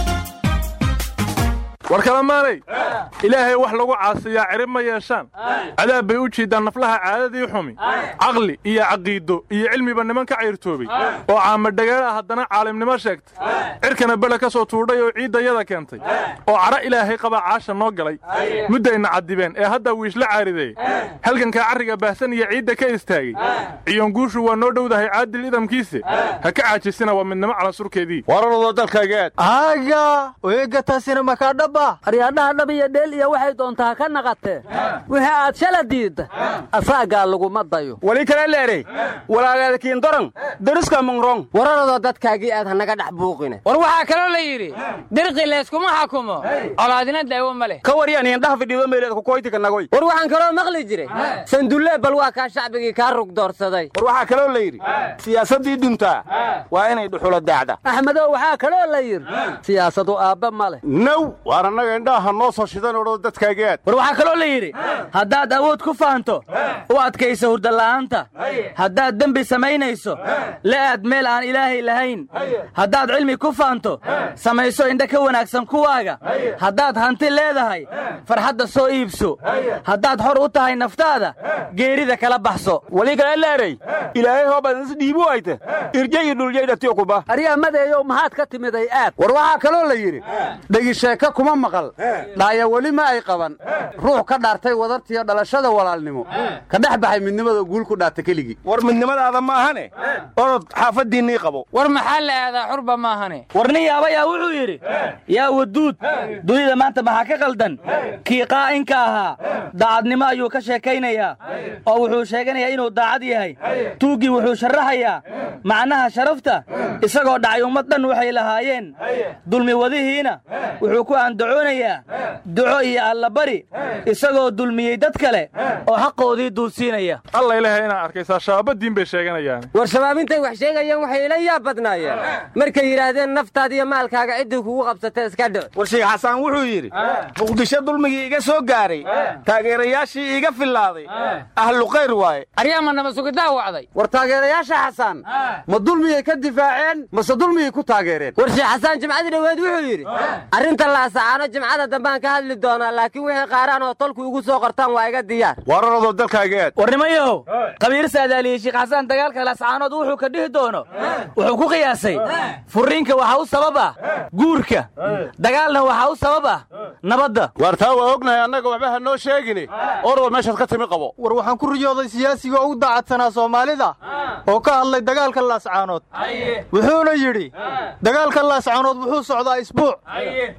war kalamaanay ilaahay wax lagu caasiyaa cirib ma yeeshaan cadaab bay u jiiddaan naflaha caadadii xumi. Caqli iyo caqiido iyo cilmiba niman ka cayrtoobay oo caamadhagaala haddana caalimnimo sheegtay. Cirkana bele ka soo tuudhay oo ciiddayada keentay. Oo cadho ilaahay qabaa caasha noo galay. Muddayna cadibeen ee hadda wiishla caarideey halgankaa carriga baahsan iyo ciidda ka istaagay. Ciyonguushu waa noo dhowdahay caadil idamkiise ha ka caajisina waa midnimo calansurkeedii waranadoo dalkaageed makaadhaba aryaadhaha dhab iyo dheel iyo waxay doontaa ka naqatee wixii aad shala diidda asaagaa laguma dayo. Weli kale leeray walaageedkiin doran deriska mungrong waranadoo dadkaagii aad hanaga dhex buuqine. War waxaa kaloo la yidhi dirqi layskuma xakumo. Colaadina daawo ma leh. Ka waryan indhaha fidhiido meeleed kukoytika nagoy. War waxaan kaloo maqli jiray. Sandulle bal waa kaa shacbigii kaa rug doorsaday. War waxaa kaloo la yidhi siyaasaddii duntaa waa inay dhuxulo daacda. Axmedow waxaa kaloo la yidhi siyaasadu aabba ma leh. Now waana annaga indhaha noo soo shidan odho dadkaagead war waxaa kaloo la yidhi haddaad awood ku fahanto u adkaysa hurdala'aanta haddaad dembi samaynayso la aad meel aan ilaahay lahayn. Haddaad cilmi ku fahanto samayso indha ka wanaagsan kuwaaga. Haddaad hanti leedahay farxadda soo iibso. Haddaad xor u tahay naftaada geerida kala baxso. Wali kale leeray ilaahay hoobaad is dhiibu ayte irjay dhuljaydatio kuba aryamadeeyow maxaad ka timiday aad war waxaa kaloo la yidhi dhegisheeko kuma maqal. Dhaaya weli ma ay qaban. Ruux ka dhaartay wadartiyo dhalashada walaalnimo. Ka dhex baxay midnimada guul ku dhaata keligii war midnimadaada maahane orod xaafaddiinnii qabo. War maxaa la aadaa xurba maahane war nin yaabayaa wuxuu yidhi yaa waduud dunida maanta maxaa ka qaldan. Kii qaa'inka ahaa daacadnimo ayuu ka sheekaynayaa oo wuxuu sheeganayaa inuu daacad yahay. Tuuggii wuxuu sharraxayaa macnaha sharafta isagoo dhacay ummad dhan waxay lahaayeen. Dulmi wadihiina wuxuu ku andacoonayaa duco iyo allabari isagoo dulmiyey dad kale oo xaqoodii duulsiinaya. Alla ilahay inaa arkaysaa shabaabadiin bay sheeganayaan. War shabaabintay wax sheegayeen waxay ila yaab badnaayeen markay yidhaahdeen naftaada iyo maalkaaga ciddii kugu qabsata iska dhic war sheekh xasaan wuxuu yidhi muqdisho dulmigii iga soo gaaray taageerayaashii iiga fillaaday ahlu khayr waaye. Aryaama naba sugidaa wacday. War taageerayaasha xasaan ma dulmiyay ka difaaceen mase dulmiyay ku taageereen? War sheekh xasaan jimcadii dhoweed wuxuu yidhi arrinta laasacaano jimcada dambaan ka hadli doonaa laakiin wixii qaaraan oo tolku igu soo qortaan waa iga diyaar. Wararadoo dalkaageed. War nimayahow qabiir saadaaliyey sheekh xasaan dagaalka laascaanood wuxuu ka dhihi doono wuxuu ku qiyaasay furriinka waxaa u sabab ah guurka dagaalna waxaa u sabab ah nabadda. Waar taa waa ognahay annaga waxba ha noo sheegini. Orwal meeshaad ka timi qabo. War waxaan ku riyooday siyaasiga ugu daacadsanaa soomaalida oo ka hadlay dagaalka laascaanood wuxuuna yidhi dagaalka laascaanood wuxuu socdaa isbuuc.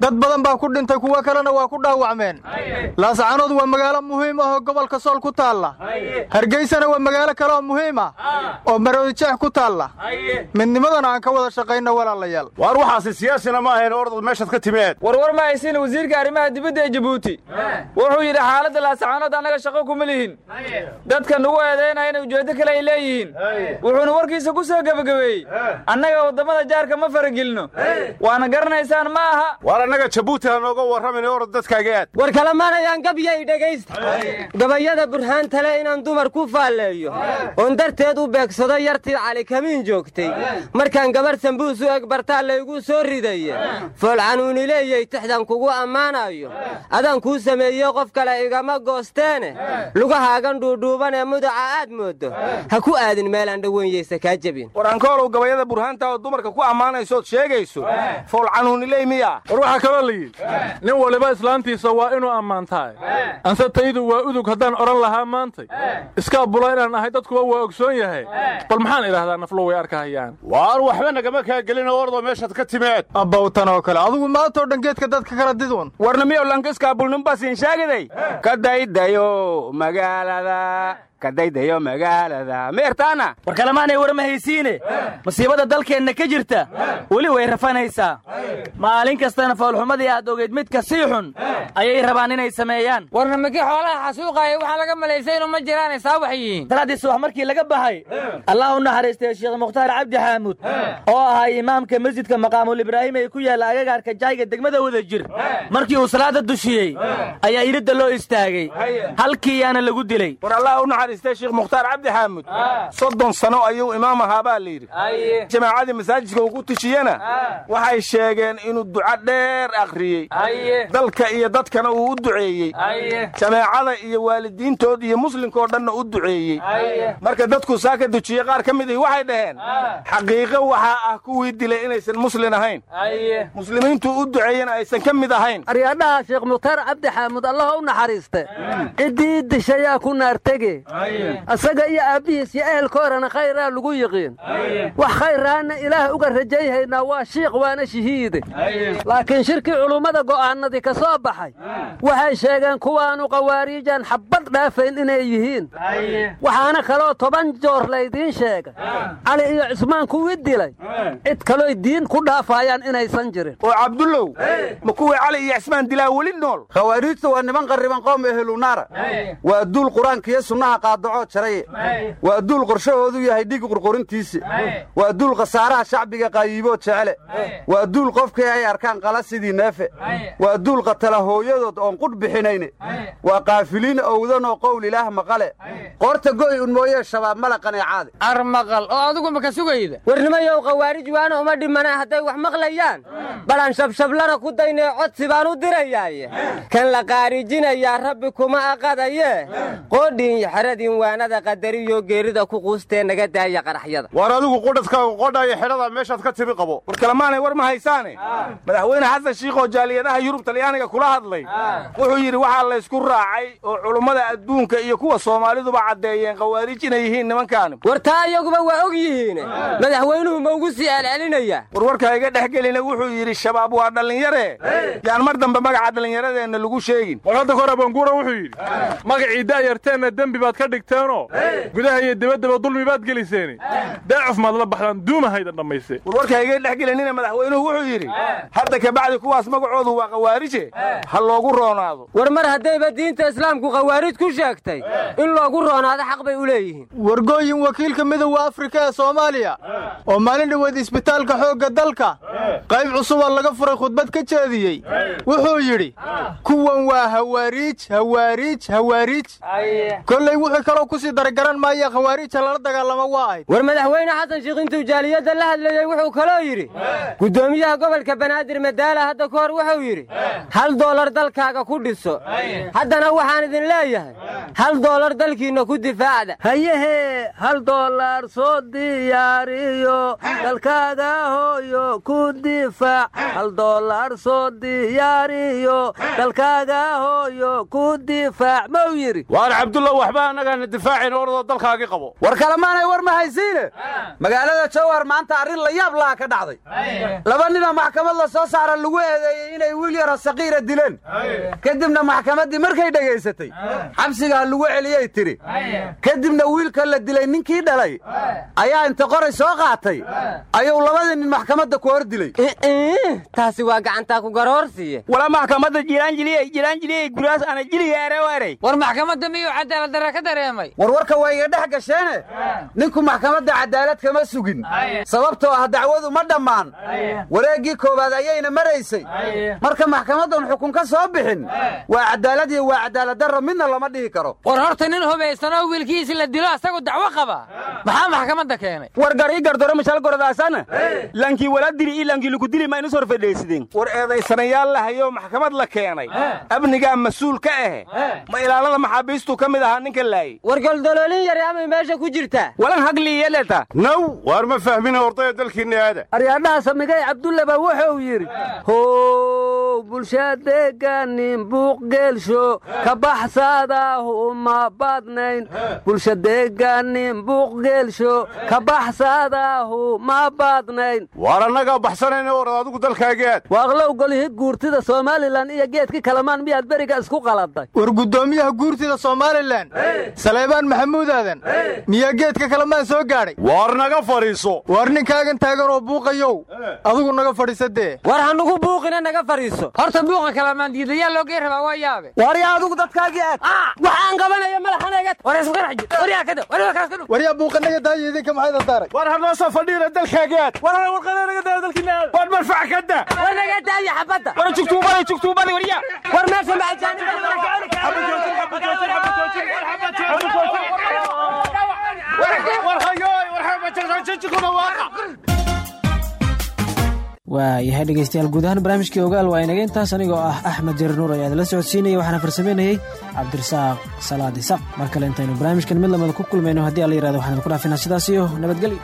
Dad badan baa ku dhintay kuwo kalena waa ku dhaawacmeen. Laascaanood waa magaalo muhiim ah oo gobolka sool ku taalla. Hargeysana waa magaalo kale oo muhiim ah oo maroodijeex ku taalla. Midnimadana aan ka wada shaqayno walaalayaal. Waar waxaasi siyaasina ma ahayn ordad meeshaad ka timeed warwar ma haysin wasiirka arrimaha dibadda ee jabuuti. Wuxuu yidhi xaaladda laascaanood annaga shaqo kuma lihin. Dadka nugu eedaynayana ujeeddo kale ay leeyihiin. Wuxuuna warkiisa ku soo gebagabeeyey. Annaga waddamada jaarka ma faragelino. Waana garanaysaan ma aha. Waar annaga jabuuti ha nooga warramin orod dadkaagead war kalemaanayaan gabyay dhegaysta gabayada burhaantale inaan dumar ku faalleeyo oon darteed u beegsado yartii cali kamiin joogtay. Markaan gabarh sambuus u eg bartaa laygu soo ridaye. Foolcanuuni leeyay tixdan kugu ammaanayo. Adaan kuu sameeye qof kale igama goosteene. Lugahaagan dhuudhuuban ee mudaca aad mooddo ha ku aadin meelaan dhoweynyeysa kaa jebin. War ankoolow gabayada burhaanta oo dumarka ku ammaanaysood sheegayso. Foolcanuuniley miya war waxaa kaloo la yidhi nin waliba islaantiisa waa inuu ammaantahay. Anse taydu waa udug haddaan odhan lahaa maantay. Iskaa bula inaan ahay dadkuba waa ogsoon yahay. Bal maxaan idhaahdaa naflo way arkahayaan. Waar waxba nagama kaa gelin ordoo meeshaad ka timeed abbawtan oo kale. Adigu maantoo dhan geedka dadka kala didun warnamiyow lankiskaabulnimbasin sheegiday kadaydayo magaalada kadaydayo magaalada. Meertaana war kalemaanay war ma haysiine? Masiibada dalkeenna ka jirta? Weli way rafanaysaa. Maalin kastana foolxumadii aad ogeyd midka sii xun ayay rabaan inay sameeyaan. Warna mikii xoolaha xasuuqaaya waxaa laga malaysay inuu ma jiraan saa wax yihiin. Salaadii subax markii laga baxay allah u naxariistay sheekh mukhtaar cabdi xaamuud oo ahaa imaamka masjidka maqaamul ibraahim ee ku yaalla agagaarka jayga degmada wada jir markii uu salaada dushiyey ayaa iridda loo istaagay. Halkiiyaana lagu dilay sheekh mukhtaar cabdi xaamud. Soddon sano ayuu imaam ahaa baa layidhi jamaacadii masaajidka uu ku tujiyena waxay sheegeen inuu duco dheer akhriyey. Dalka iyo dadkana uu u duceeyey. Jamaacada iyo waalidiintood iyo muslimkoo dhanna u duceeyey. Marka dadku saa ka dujiyey qaar ka mid ihi waxay dhaheen xaqiiqo waxaa ah kuwii dilay inaysan muslin ahayn. Muslimiintuu u duceeyena aysan ka mid ahayn. Aryadhaha sheekh mukhtaar cabdi xaamud allaha u naxariiste. Ciddii dishayaa ku naartege asaga iyo aabbihiis iyo ehelkoorana khayraa lagu yiqiin wax khayraana ilaah uga rajayhaynaa waa shiikh waana shahiide. Laakiin shirkii culummada go'aanadii ka soo baxay waxay sheegeen kuwaanu qawaariijaan xabbad dhaafayn inay yihiin. Waxaana kaloo toban joor laydiin sheegay. Cali iyo cismaan kuwii dilay. Cid kalooy diin ku dhaafayaan inaysan jirin. Oo cabdullow ma kuwii cali iyo cismaan dilaa weli nool? Khawaariijta waa niman qarriban qoom ehlunaara waa duul qur'aanka iyo sunnaha qaadacoo jaraye waa duul qorshahoodu yahay dhig qurqurintiisi. Waa duul khasaaraha shacbiga qaayiiboo jecele. Waa duul qofkii ay arkaan qala sidii neefe waa duul qatala hooyadood oon qudh bixinayne waa qaafiliin owdanoo qowl ilaah maqale. Qoorta go'i un mooyee shabaab mala qaneecaade. Armaqal oo adigu maka sugayda warnimayow khawaarij waana uma dhimana hadday wax maqlayaan. Balan shabshablana ku daynee codsi baan u dirayaaye. Kan la qaarijinayaa rabbi kuma aqadaye qoodhiin yaxradin waanada qadariyo geerida ku quustee naga daaya qaraxyada. War adigu qudhaskaaga qodhaya xidhada meeshaad ka timi qabo. War kalemaanay war ma haysaane? Madaxweyne xasan shiikhoo jaaliyadaha yurub talyaaniga kula hadlay wuxuu yidhi waxaa laysku raacay oo culummada adduunka iyo kuwa soomaaliduba caddeeyeen khawaarij inay yihiin nimankaani war taa iyaguba waa og yihiin. Madaxweynuhu ma ugu sii celcelinaya warwarka iga dhex gelina wuxuu yidhi shabaab waa dhallinyare. Yaan mar dambe magaca dhallinyaradeenna lagu sheegin. War hadda kore banguura wuxuu yidhi magacii da'yarteenna dembi baad ka dhigteenoo gudaha iyo dibaddaba dulmi baad geliseeni. Daacuf maad la baxdaan duumahaydan dhammayse warwarka iga dhex gelinina madaxweynuhu wuxuu yidhi hadda kabacdi kuwaas magacoodu waa khawaarije ha loogu roonaado. War mar haddayba diinta islaamku khawaarij ku sheegtay in loogu roonaado xaq bay u leeyihiin. Wargooyin wakiilka midowda afrika ee soomaaliya oo maalin dhoweed isbitaalka xoogga dalka qayb cusuba laga furay khudbad ka jeediyey wuxuu yidhi kuwan waa hawaariij hawaariij hawaariij wuxuu kaloo ku sii daragaran maaya khawaariija lala dagaalamo waa ahayd war madaxweyne xasan shiikh intuu jaaliyadda la hadlayey wuxuu kaloo yidhi guddoomiyaha gobolka banaadir madaala hadda ka hor wuxuu yidhi hal doolar dalkaaga ku dhiso. Haddana waxaan idin leeyahay hal doolar dalkiinna ku difaacda hayehee hal doolar soo diyaariyo dalkaaga hooyo ku difaac. Hal doolar soo diyaariyo dalkaaga hooyo ku difaac mau yidhi. Waar cabdullah waxba annagaana difaacin ordoo dalkaagii qabo. War kalemaanay war ma haysiine? Magaalada jawhar maanta arrin la yaab laha ka dhacday. Laba nina maxkamad la soo saara lagu eedeeyey inay wiil yaro saqiira dileen. Kadibna maxkamaddii markay dhegaysatay xabsigaa lagu celiyey tiri. Kadibna wiilka la dilay ninkii dhalay ayaa inta qoray soo qaatay ayuu labadii nin maxkamadda ku hor dilay. Taasi waa gacantaa ku garoorsiiye wala maxkamadda jiraanjiliyey jiraanjiliyey guraas ana jiliyaare war maxkamadda miyuu cadaaladdarra ka dareemay. Warwarka waa iga dhex gasheene? Ninku maxkamadda cadaalad kama sugin. Sababtoo ah dacwadu ma dhammaan. Wareeggii koowaad ayayna maraysay. Marka maxkamaddan xukun ka soo bixin waa cadaalad iyo waa cadaaladdarro midna lama dhihi karo. War horta nin hubaysanoo wiilkiisi la dilo asagu dacwo qaba. Maxaa maxkamadda keenay? War garii gardoro mishal gordaasana lankii wala dili ii lankii lagu dili ma inus hor fadhiisideen war eedaysanayaal lahayo maxkamad la keenay. Amnigaa mas'uul ka ahe. Ma ilaalada maxaabiistuu ka mid ahaa ninka laayey war goldoloolin yari amay meesha ku jirtaa walan hagliyeleta naw waar ma fahmina ordaya dalkiinna aada aryaadhaha samigay cabdullaba wuxuu yidhi how bulshadeeganin buuqgeelsho ka baxsaadaahu uma badnayn. Bulshadeeganin buuqgeelsho ka baxsaadaahu ma badnayn. Waar annagaa baxsanayna orad adigu dalkaagii aad. Waaqlow golihii guurtida somalilan iyo geedkii kalamaan miyaad beriga isku qaladay? War guddoomiyaha guurtida somalilan saleebaan maxamuud aadan miyaa geedka kalamaan soo gaadhay waar naga fadhiiso. Waar ninkaagan taagan oo buuqayow. Adigu naga fadhiisa dee war hanugu buuqina naga fadhiiso. Horta buuqa kalamaan diidayaa loogay rabaa waa yaabe. War yaa adigu dadkaagii aad. Waxaan qabanaya madaxanaga war isqaraxji war yaa kada war yaa kada war yaa buuqanaga daaya idinka maxay dadaaray war hanoo soo fadhiina dalkaagii aad. War ana warqana naga daaya dalkiina aad. War marfac kada war naga daaya xabadda. War jugtuubadi jugtuubadi war yaa. War meesha ma ajaanib waayahay dhegeystayaal guud ahaan barnaamijkii ogaal waa inaga intaas anigoo ah axmed jarir nuur ayaa idinla socodsiinaya waxaana farsameynayey cabdirasaaq salaad isaq mar kale intaynu barnaamijkan mid lamada ku kulmayno haddii alla yiraahdo waxaan idinku dhaafinaa sidaas iyo nabadgelyo